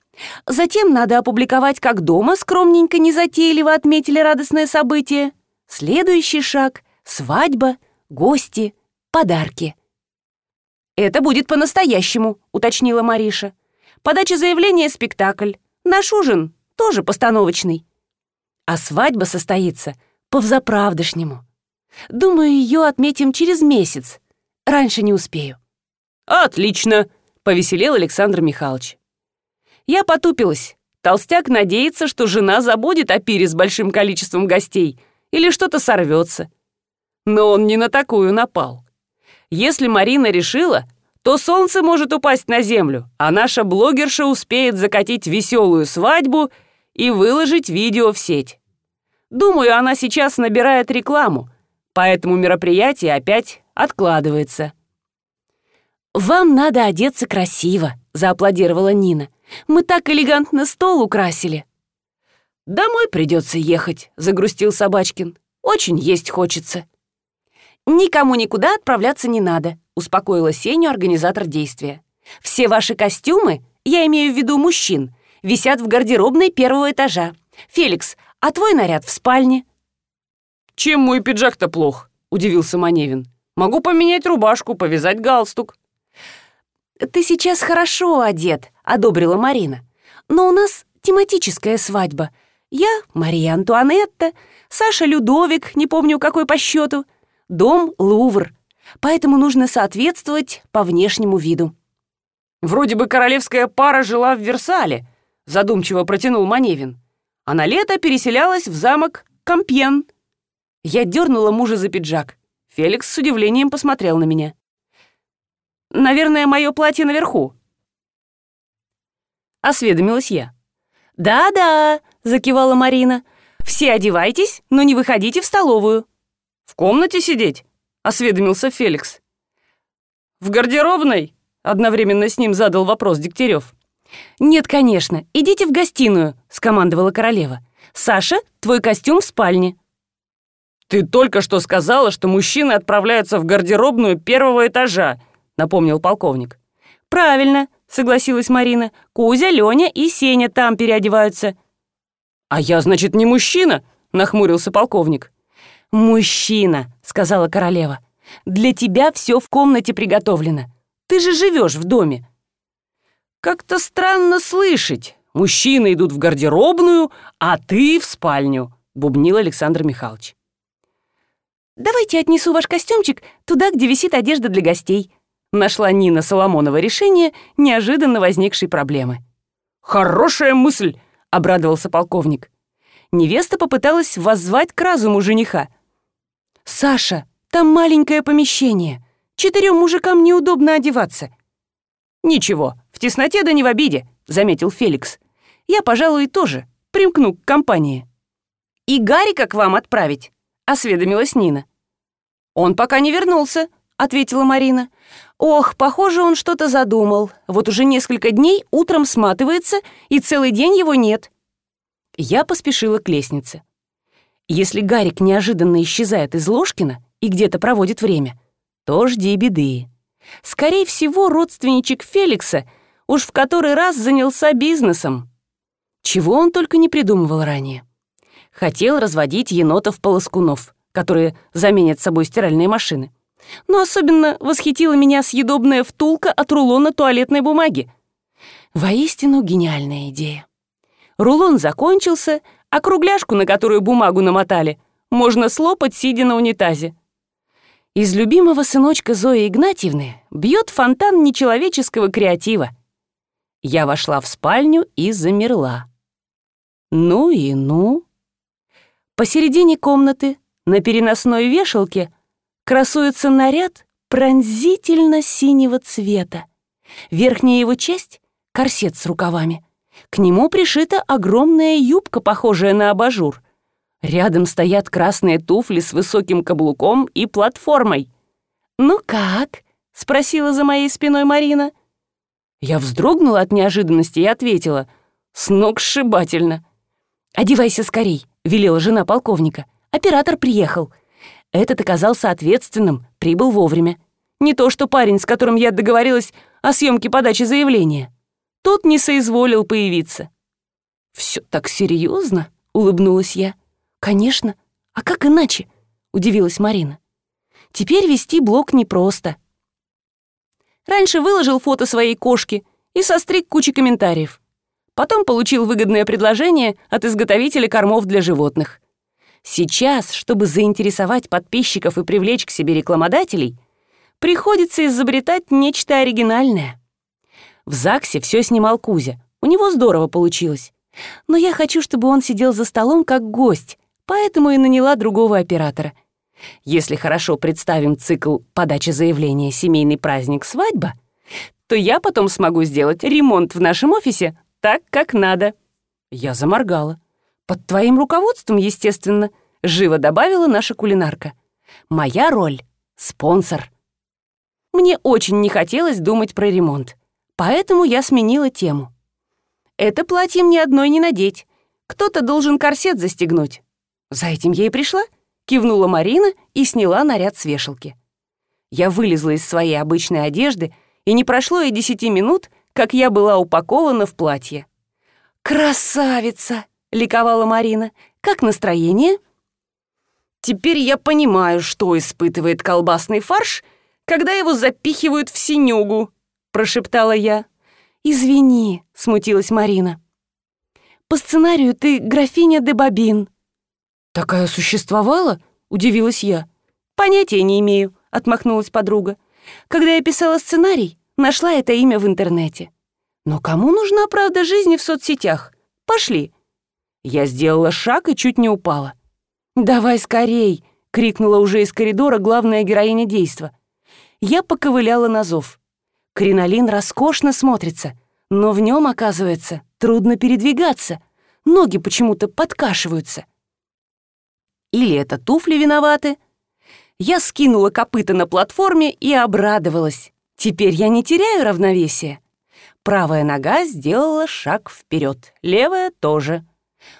«Затем надо опубликовать, как дома скромненько незатейливо отметили радостное событие. Следующий шаг — свадьба, гости, подарки». «Это будет по-настоящему», — уточнила Мариша. «Подача заявления — спектакль. Наш ужин тоже постановочный. А свадьба состоится по-взаправдышнему. Думаю, ее отметим через месяц. Раньше не успею». «Отлично!» — повеселел Александр Михайлович. Я потупилась. Толстяк надеется, что жена забудет о пире с большим количеством гостей или что-то сорвется. Но он не на такую напал. Если Марина решила, то солнце может упасть на землю, а наша блогерша успеет закатить веселую свадьбу и выложить видео в сеть. Думаю, она сейчас набирает рекламу, поэтому мероприятие опять откладывается. «Вам надо одеться красиво», — зааплодировала Нина. «Мы так элегантно стол украсили». «Домой придется ехать», — загрустил Собачкин. «Очень есть хочется». «Никому никуда отправляться не надо», — успокоила Сеню организатор действия. «Все ваши костюмы, я имею в виду мужчин, висят в гардеробной первого этажа. Феликс, а твой наряд в спальне?» «Чем мой пиджак-то плох?» — удивился Маневин. «Могу поменять рубашку, повязать галстук». «Ты сейчас хорошо одет», — одобрила Марина. «Но у нас тематическая свадьба. Я Мария Антуанетта, Саша Людовик, не помню какой по счету, дом Лувр. Поэтому нужно соответствовать по внешнему виду». «Вроде бы королевская пара жила в Версале», — задумчиво протянул Маневин. «А на лето переселялась в замок Кампьен». Я дернула мужа за пиджак. Феликс с удивлением посмотрел на меня. «Наверное, мое платье наверху». Осведомилась я. «Да-да», — закивала Марина. «Все одевайтесь, но не выходите в столовую». «В комнате сидеть?» — осведомился Феликс. «В гардеробной?» — одновременно с ним задал вопрос Дегтярев. «Нет, конечно, идите в гостиную», — скомандовала королева. «Саша, твой костюм в спальне». «Ты только что сказала, что мужчины отправляются в гардеробную первого этажа», — напомнил полковник. «Правильно», — согласилась Марина. «Кузя, Леня и Сеня там переодеваются». «А я, значит, не мужчина?» — нахмурился полковник. «Мужчина», — сказала королева. «Для тебя все в комнате приготовлено. Ты же живешь в доме». «Как-то странно слышать. Мужчины идут в гардеробную, а ты в спальню», — бубнил Александр Михайлович. «Давайте отнесу ваш костюмчик туда, где висит одежда для гостей», — нашла Нина Соломонова решение неожиданно возникшей проблемы. «Хорошая мысль!» — обрадовался полковник. Невеста попыталась воззвать к разуму жениха — «Саша, там маленькое помещение. Четырем мужикам неудобно одеваться». «Ничего, в тесноте да не в обиде», — заметил Феликс. «Я, пожалуй, тоже примкну к компании». «И Гарика к вам отправить?» — осведомилась Нина. «Он пока не вернулся», — ответила Марина. «Ох, похоже, он что-то задумал. Вот уже несколько дней утром сматывается, и целый день его нет». Я поспешила к лестнице. Если Гарик неожиданно исчезает из Ложкина и где-то проводит время, то жди беды. Скорее всего, родственничек Феликса уж в который раз занялся бизнесом. Чего он только не придумывал ранее. Хотел разводить енотов-полоскунов, которые заменят собой стиральные машины. Но особенно восхитила меня съедобная втулка от рулона туалетной бумаги. Воистину гениальная идея. Рулон закончился, а кругляшку, на которую бумагу намотали, можно слопать, сидя на унитазе. Из любимого сыночка Зои Игнатьевны бьет фонтан нечеловеческого креатива. Я вошла в спальню и замерла. Ну и ну. Посередине комнаты на переносной вешалке красуется наряд пронзительно синего цвета. Верхняя его часть — корсет с рукавами. К нему пришита огромная юбка, похожая на абажур. Рядом стоят красные туфли с высоким каблуком и платформой. «Ну как?» — спросила за моей спиной Марина. Я вздрогнула от неожиданности и ответила. «С ног сшибательно». «Одевайся скорей», — велела жена полковника. «Оператор приехал». Этот оказался ответственным, прибыл вовремя. Не то что парень, с которым я договорилась о съемке подачи заявления. Тот не соизволил появиться. «Все так серьезно? улыбнулась я. «Конечно. А как иначе?» — удивилась Марина. «Теперь вести блог непросто. Раньше выложил фото своей кошки и состриг кучу комментариев. Потом получил выгодное предложение от изготовителя кормов для животных. Сейчас, чтобы заинтересовать подписчиков и привлечь к себе рекламодателей, приходится изобретать нечто оригинальное. В ЗАГСе все снимал Кузя. У него здорово получилось. Но я хочу, чтобы он сидел за столом как гость, поэтому и наняла другого оператора. Если хорошо представим цикл подачи заявления «Семейный праздник свадьба», то я потом смогу сделать ремонт в нашем офисе так, как надо. Я заморгала. Под твоим руководством, естественно, живо добавила наша кулинарка. Моя роль — спонсор. Мне очень не хотелось думать про ремонт, поэтому я сменила тему. Это платье мне одной не надеть. Кто-то должен корсет застегнуть. «За этим я и пришла», — кивнула Марина и сняла наряд с вешалки. Я вылезла из своей обычной одежды, и не прошло и десяти минут, как я была упакована в платье. «Красавица!» — ликовала Марина. «Как настроение?» «Теперь я понимаю, что испытывает колбасный фарш, когда его запихивают в синюгу», — прошептала я. «Извини», — смутилась Марина. «По сценарию ты графиня де Бабин». «Такая существовала?» — удивилась я. «Понятия не имею», — отмахнулась подруга. «Когда я писала сценарий, нашла это имя в интернете. Но кому нужна правда жизни в соцсетях? Пошли». Я сделала шаг и чуть не упала. «Давай скорей!» — крикнула уже из коридора главная героиня действа. Я поковыляла на зов. Кринолин роскошно смотрится, но в нем, оказывается, трудно передвигаться. Ноги почему-то подкашиваются. Или это туфли виноваты? Я скинула копыта на платформе и обрадовалась. Теперь я не теряю равновесия. Правая нога сделала шаг вперед, левая тоже.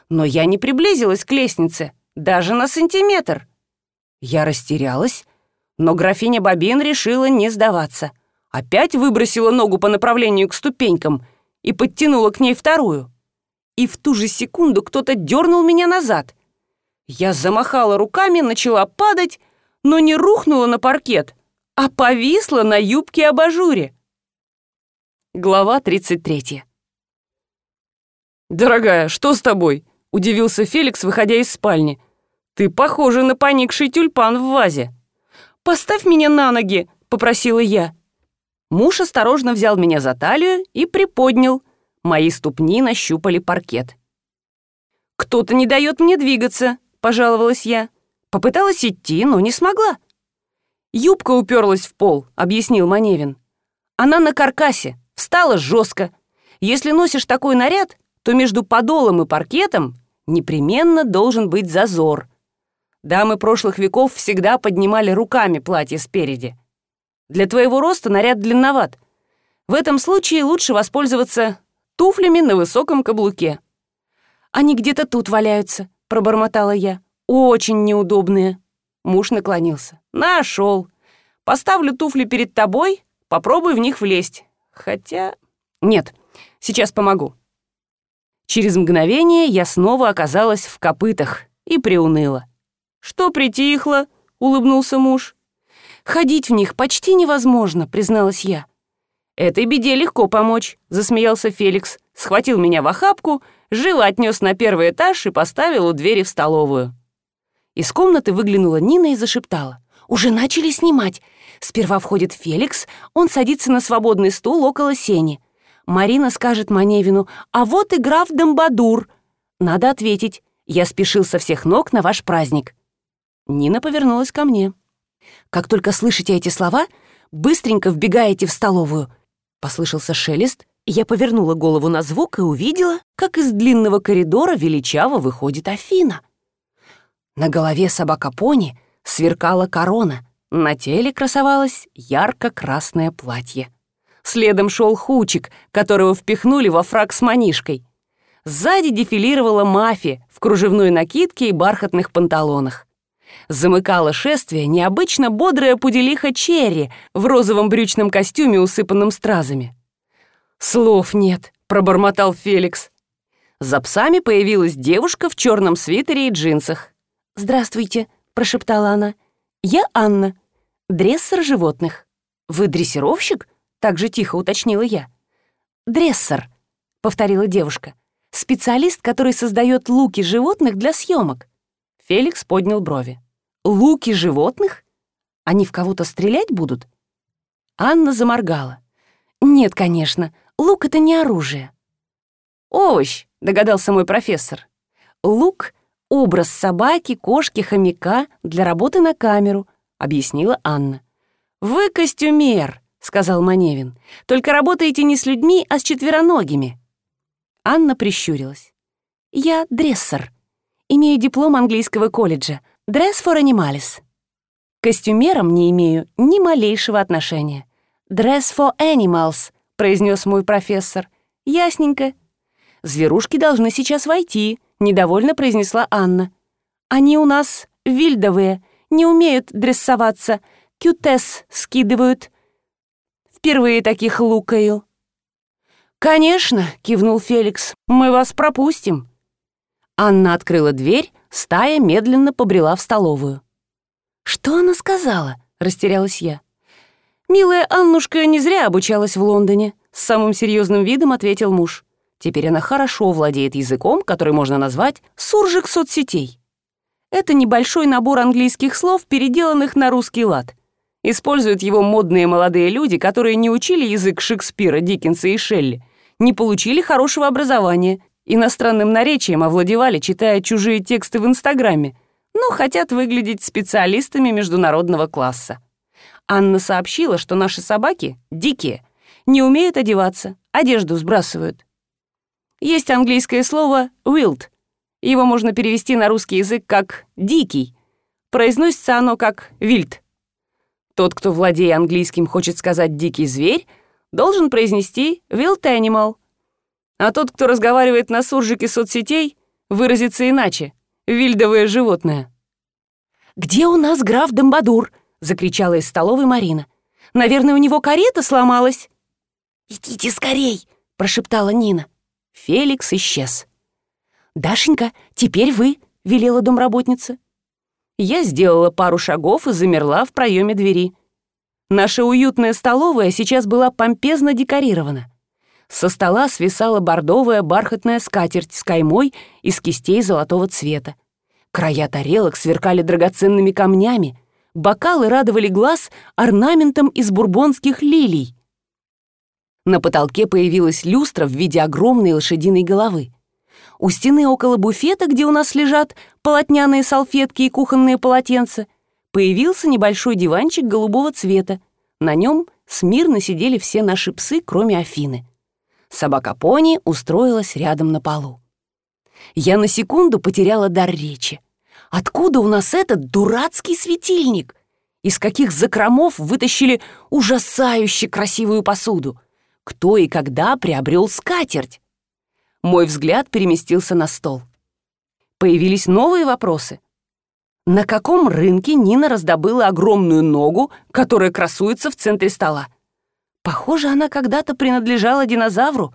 Но я не приблизилась к лестнице, даже на сантиметр. Я растерялась, но графиня Бабин решила не сдаваться. Опять выбросила ногу по направлению к ступенькам и подтянула к ней вторую. И в ту же секунду кто-то дернул меня назад. Я замахала руками, начала падать, но не рухнула на паркет, а повисла на юбке-абажуре. Глава 33. «Дорогая, что с тобой?» — удивился Феликс, выходя из спальни. «Ты похожа на поникший тюльпан в вазе». «Поставь меня на ноги», — попросила я. Муж осторожно взял меня за талию и приподнял. Мои ступни нащупали паркет. «Кто-то не дает мне двигаться», — пожаловалась я. Попыталась идти, но не смогла. «Юбка уперлась в пол», — объяснил Маневин. «Она на каркасе, встала жестко. Если носишь такой наряд, то между подолом и паркетом непременно должен быть зазор. Дамы прошлых веков всегда поднимали руками платье спереди. Для твоего роста наряд длинноват. В этом случае лучше воспользоваться туфлями на высоком каблуке. Они где-то тут валяются пробормотала я. «Очень неудобные». Муж наклонился. «Нашел. Поставлю туфли перед тобой, попробуй в них влезть. Хотя... Нет, сейчас помогу». Через мгновение я снова оказалась в копытах и приуныла. «Что притихло?» — улыбнулся муж. «Ходить в них почти невозможно», — призналась я. «Этой беде легко помочь», — засмеялся Феликс, схватил меня в охапку — живо отнес на первый этаж и поставил у двери в столовую. Из комнаты выглянула Нина и зашептала. Уже начали снимать. Сперва входит Феликс, он садится на свободный стул около сени. Марина скажет Маневину, а вот и граф Домбадур. Надо ответить, я спешил со всех ног на ваш праздник. Нина повернулась ко мне. Как только слышите эти слова, быстренько вбегаете в столовую. Послышался шелест, я повернула голову на звук и увидела, как из длинного коридора величаво выходит Афина. На голове собака-пони сверкала корона, на теле красовалось ярко-красное платье. Следом шел Хучик, которого впихнули во фраг с манишкой. Сзади дефилировала мафия в кружевной накидке и бархатных панталонах. Замыкала шествие необычно бодрая пуделиха Черри в розовом брючном костюме, усыпанном стразами. «Слов нет», — пробормотал Феликс. За псами появилась девушка в черном свитере и джинсах. «Здравствуйте», — прошептала она. «Я Анна, дрессер животных». «Вы дрессировщик?» — так же тихо уточнила я. «Дрессер», — повторила девушка. «Специалист, который создает луки животных для съемок». Феликс поднял брови. «Луки животных? Они в кого-то стрелять будут?» Анна заморгала. «Нет, конечно, лук — это не оружие». «Овощ», — догадался мой профессор. «Лук — образ собаки, кошки, хомяка для работы на камеру», — объяснила Анна. «Вы костюмер», — сказал Маневин. «Только работаете не с людьми, а с четвероногими». Анна прищурилась. «Я дрессер», Имею диплом английского колледжа. Dress for animals. К костюмерам не имею ни малейшего отношения. Dress for animals, произнес мой профессор. Ясненько. Зверушки должны сейчас войти, недовольно произнесла Анна. Они у нас вильдовые, не умеют дрессоваться, кютес скидывают. Впервые таких лукаю. «Конечно», — кивнул Феликс, — «мы вас пропустим». Анна открыла дверь, стая медленно побрела в столовую. «Что она сказала?» — растерялась я. «Милая Аннушка не зря обучалась в Лондоне», — с самым серьезным видом ответил муж. «Теперь она хорошо владеет языком, который можно назвать «суржик соцсетей». Это небольшой набор английских слов, переделанных на русский лад. Используют его модные молодые люди, которые не учили язык Шекспира, Диккенса и Шелли, не получили хорошего образования иностранным наречием овладевали, читая чужие тексты в Инстаграме, но хотят выглядеть специалистами международного класса. Анна сообщила, что наши собаки, дикие, не умеют одеваться, одежду сбрасывают. Есть английское слово «wild». Его можно перевести на русский язык как «дикий». Произносится оно как «вильд». Тот, кто, владея английским, хочет сказать «дикий зверь», должен произнести «wild animal», а тот, кто разговаривает на суржике соцсетей, выразится иначе. Вильдовое животное. «Где у нас граф Домбадур?» — закричала из столовой Марина. «Наверное, у него карета сломалась». «Идите скорей!» — прошептала Нина. Феликс исчез. «Дашенька, теперь вы!» — велела домработница. Я сделала пару шагов и замерла в проеме двери. Наша уютная столовая сейчас была помпезно декорирована. Со стола свисала бордовая бархатная скатерть с каймой из кистей золотого цвета. Края тарелок сверкали драгоценными камнями, бокалы радовали глаз орнаментом из бурбонских лилий. На потолке появилась люстра в виде огромной лошадиной головы. У стены около буфета, где у нас лежат полотняные салфетки и кухонные полотенца, появился небольшой диванчик голубого цвета. На нем смирно сидели все наши псы, кроме Афины. Собака-пони устроилась рядом на полу. Я на секунду потеряла дар речи. Откуда у нас этот дурацкий светильник? Из каких закромов вытащили ужасающе красивую посуду? Кто и когда приобрел скатерть? Мой взгляд переместился на стол. Появились новые вопросы. На каком рынке Нина раздобыла огромную ногу, которая красуется в центре стола? Похоже, она когда-то принадлежала динозавру.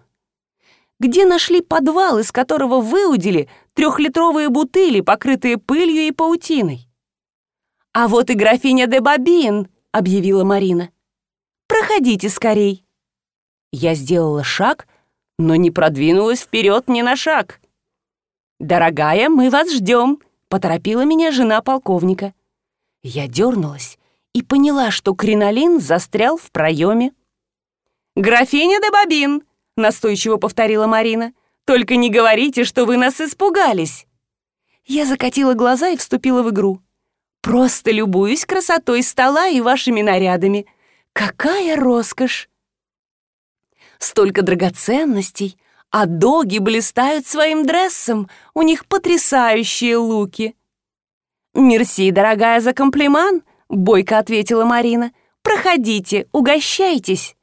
Где нашли подвал, из которого выудили трехлитровые бутыли, покрытые пылью и паутиной? «А вот и графиня де Бабин», — объявила Марина. «Проходите скорей». Я сделала шаг, но не продвинулась вперед ни на шаг. «Дорогая, мы вас ждем», — поторопила меня жена полковника. Я дернулась и поняла, что кринолин застрял в проеме. «Графиня де Бобин!» — настойчиво повторила Марина. «Только не говорите, что вы нас испугались!» Я закатила глаза и вступила в игру. «Просто любуюсь красотой стола и вашими нарядами. Какая роскошь!» Столько драгоценностей, а доги блистают своим дрессом, у них потрясающие луки. «Мерси, дорогая, за комплиман», — бойко ответила Марина. «Проходите, угощайтесь».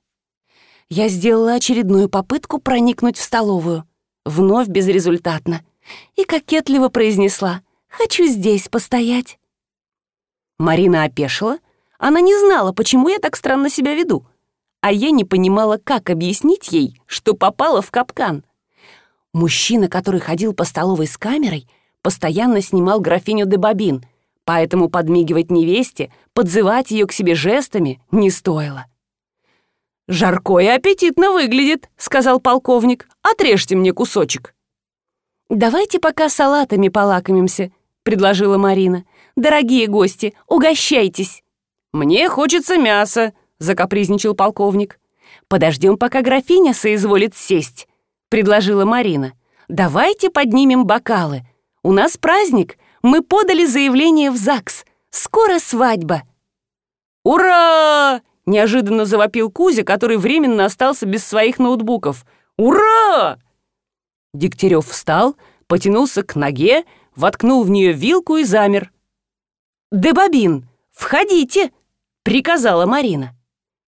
Я сделала очередную попытку проникнуть в столовую. Вновь безрезультатно. И кокетливо произнесла «Хочу здесь постоять». Марина опешила. Она не знала, почему я так странно себя веду. А я не понимала, как объяснить ей, что попала в капкан. Мужчина, который ходил по столовой с камерой, постоянно снимал графиню де Бобин, поэтому подмигивать невесте, подзывать ее к себе жестами не стоило. «Жарко и аппетитно выглядит», — сказал полковник. «Отрежьте мне кусочек». «Давайте пока салатами полакомимся», — предложила Марина. «Дорогие гости, угощайтесь». «Мне хочется мяса», — закапризничал полковник. «Подождем, пока графиня соизволит сесть», — предложила Марина. «Давайте поднимем бокалы. У нас праздник. Мы подали заявление в ЗАГС. Скоро свадьба». «Ура!» Неожиданно завопил Кузя, который временно остался без своих ноутбуков. «Ура!» Дегтярев встал, потянулся к ноге, воткнул в нее вилку и замер. «Дебобин, входите!» — приказала Марина.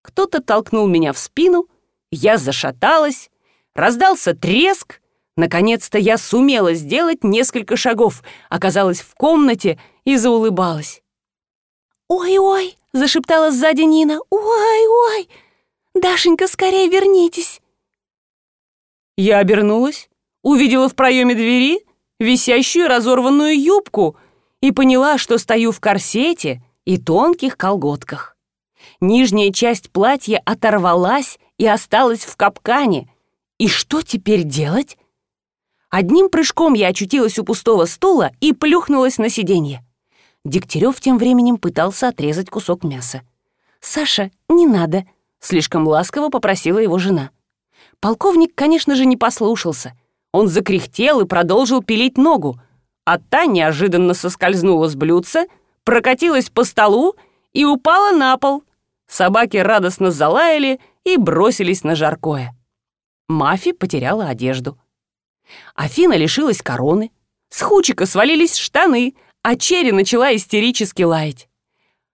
Кто-то толкнул меня в спину, я зашаталась, раздался треск. Наконец-то я сумела сделать несколько шагов, оказалась в комнате и заулыбалась. «Ой-ой!» — зашептала сзади Нина. «Ой-ой! Дашенька, скорее вернитесь!» Я обернулась, увидела в проеме двери висящую разорванную юбку и поняла, что стою в корсете и тонких колготках. Нижняя часть платья оторвалась и осталась в капкане. И что теперь делать? Одним прыжком я очутилась у пустого стула и плюхнулась на сиденье. Дегтярев тем временем пытался отрезать кусок мяса. «Саша, не надо», — слишком ласково попросила его жена. Полковник, конечно же, не послушался. Он закряхтел и продолжил пилить ногу, а та неожиданно соскользнула с блюдца, прокатилась по столу и упала на пол. Собаки радостно залаяли и бросились на жаркое. Мафи потеряла одежду. Афина лишилась короны. С Хучика свалились штаны, а Черри начала истерически лаять.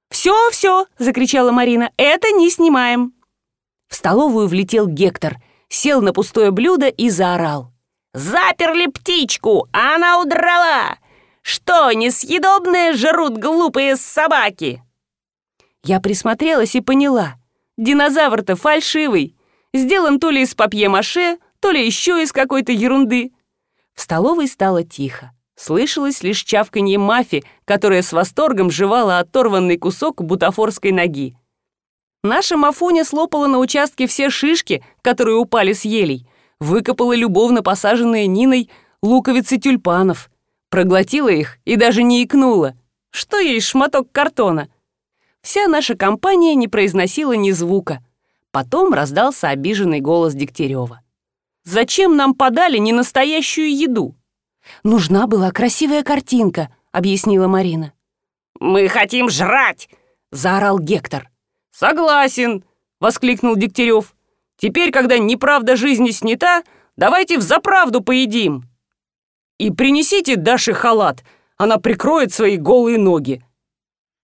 «Все, все!» — закричала Марина. «Это не снимаем!» В столовую влетел Гектор, сел на пустое блюдо и заорал. «Заперли птичку, она удрала! Что, несъедобное жрут глупые собаки?» Я присмотрелась и поняла. Динозавр-то фальшивый, сделан то ли из папье-маше, то ли еще из какой-то ерунды. В столовой стало тихо. Слышалось лишь чавканье Мафи, которая с восторгом жевала оторванный кусок бутафорской ноги. Наша Мафуня слопала на участке все шишки, которые упали с елей, выкопала любовно посаженные Ниной луковицы тюльпанов, проглотила их и даже не икнула. Что ей шматок картона? Вся наша компания не произносила ни звука. Потом раздался обиженный голос Дегтярева. «Зачем нам подали ненастоящую еду?» «Нужна была красивая картинка», — объяснила Марина. «Мы хотим жрать!» — заорал Гектор. «Согласен!» — воскликнул Дегтярев. «Теперь, когда неправда жизни снята, давайте в заправду поедим!» «И принесите Даше халат, она прикроет свои голые ноги!»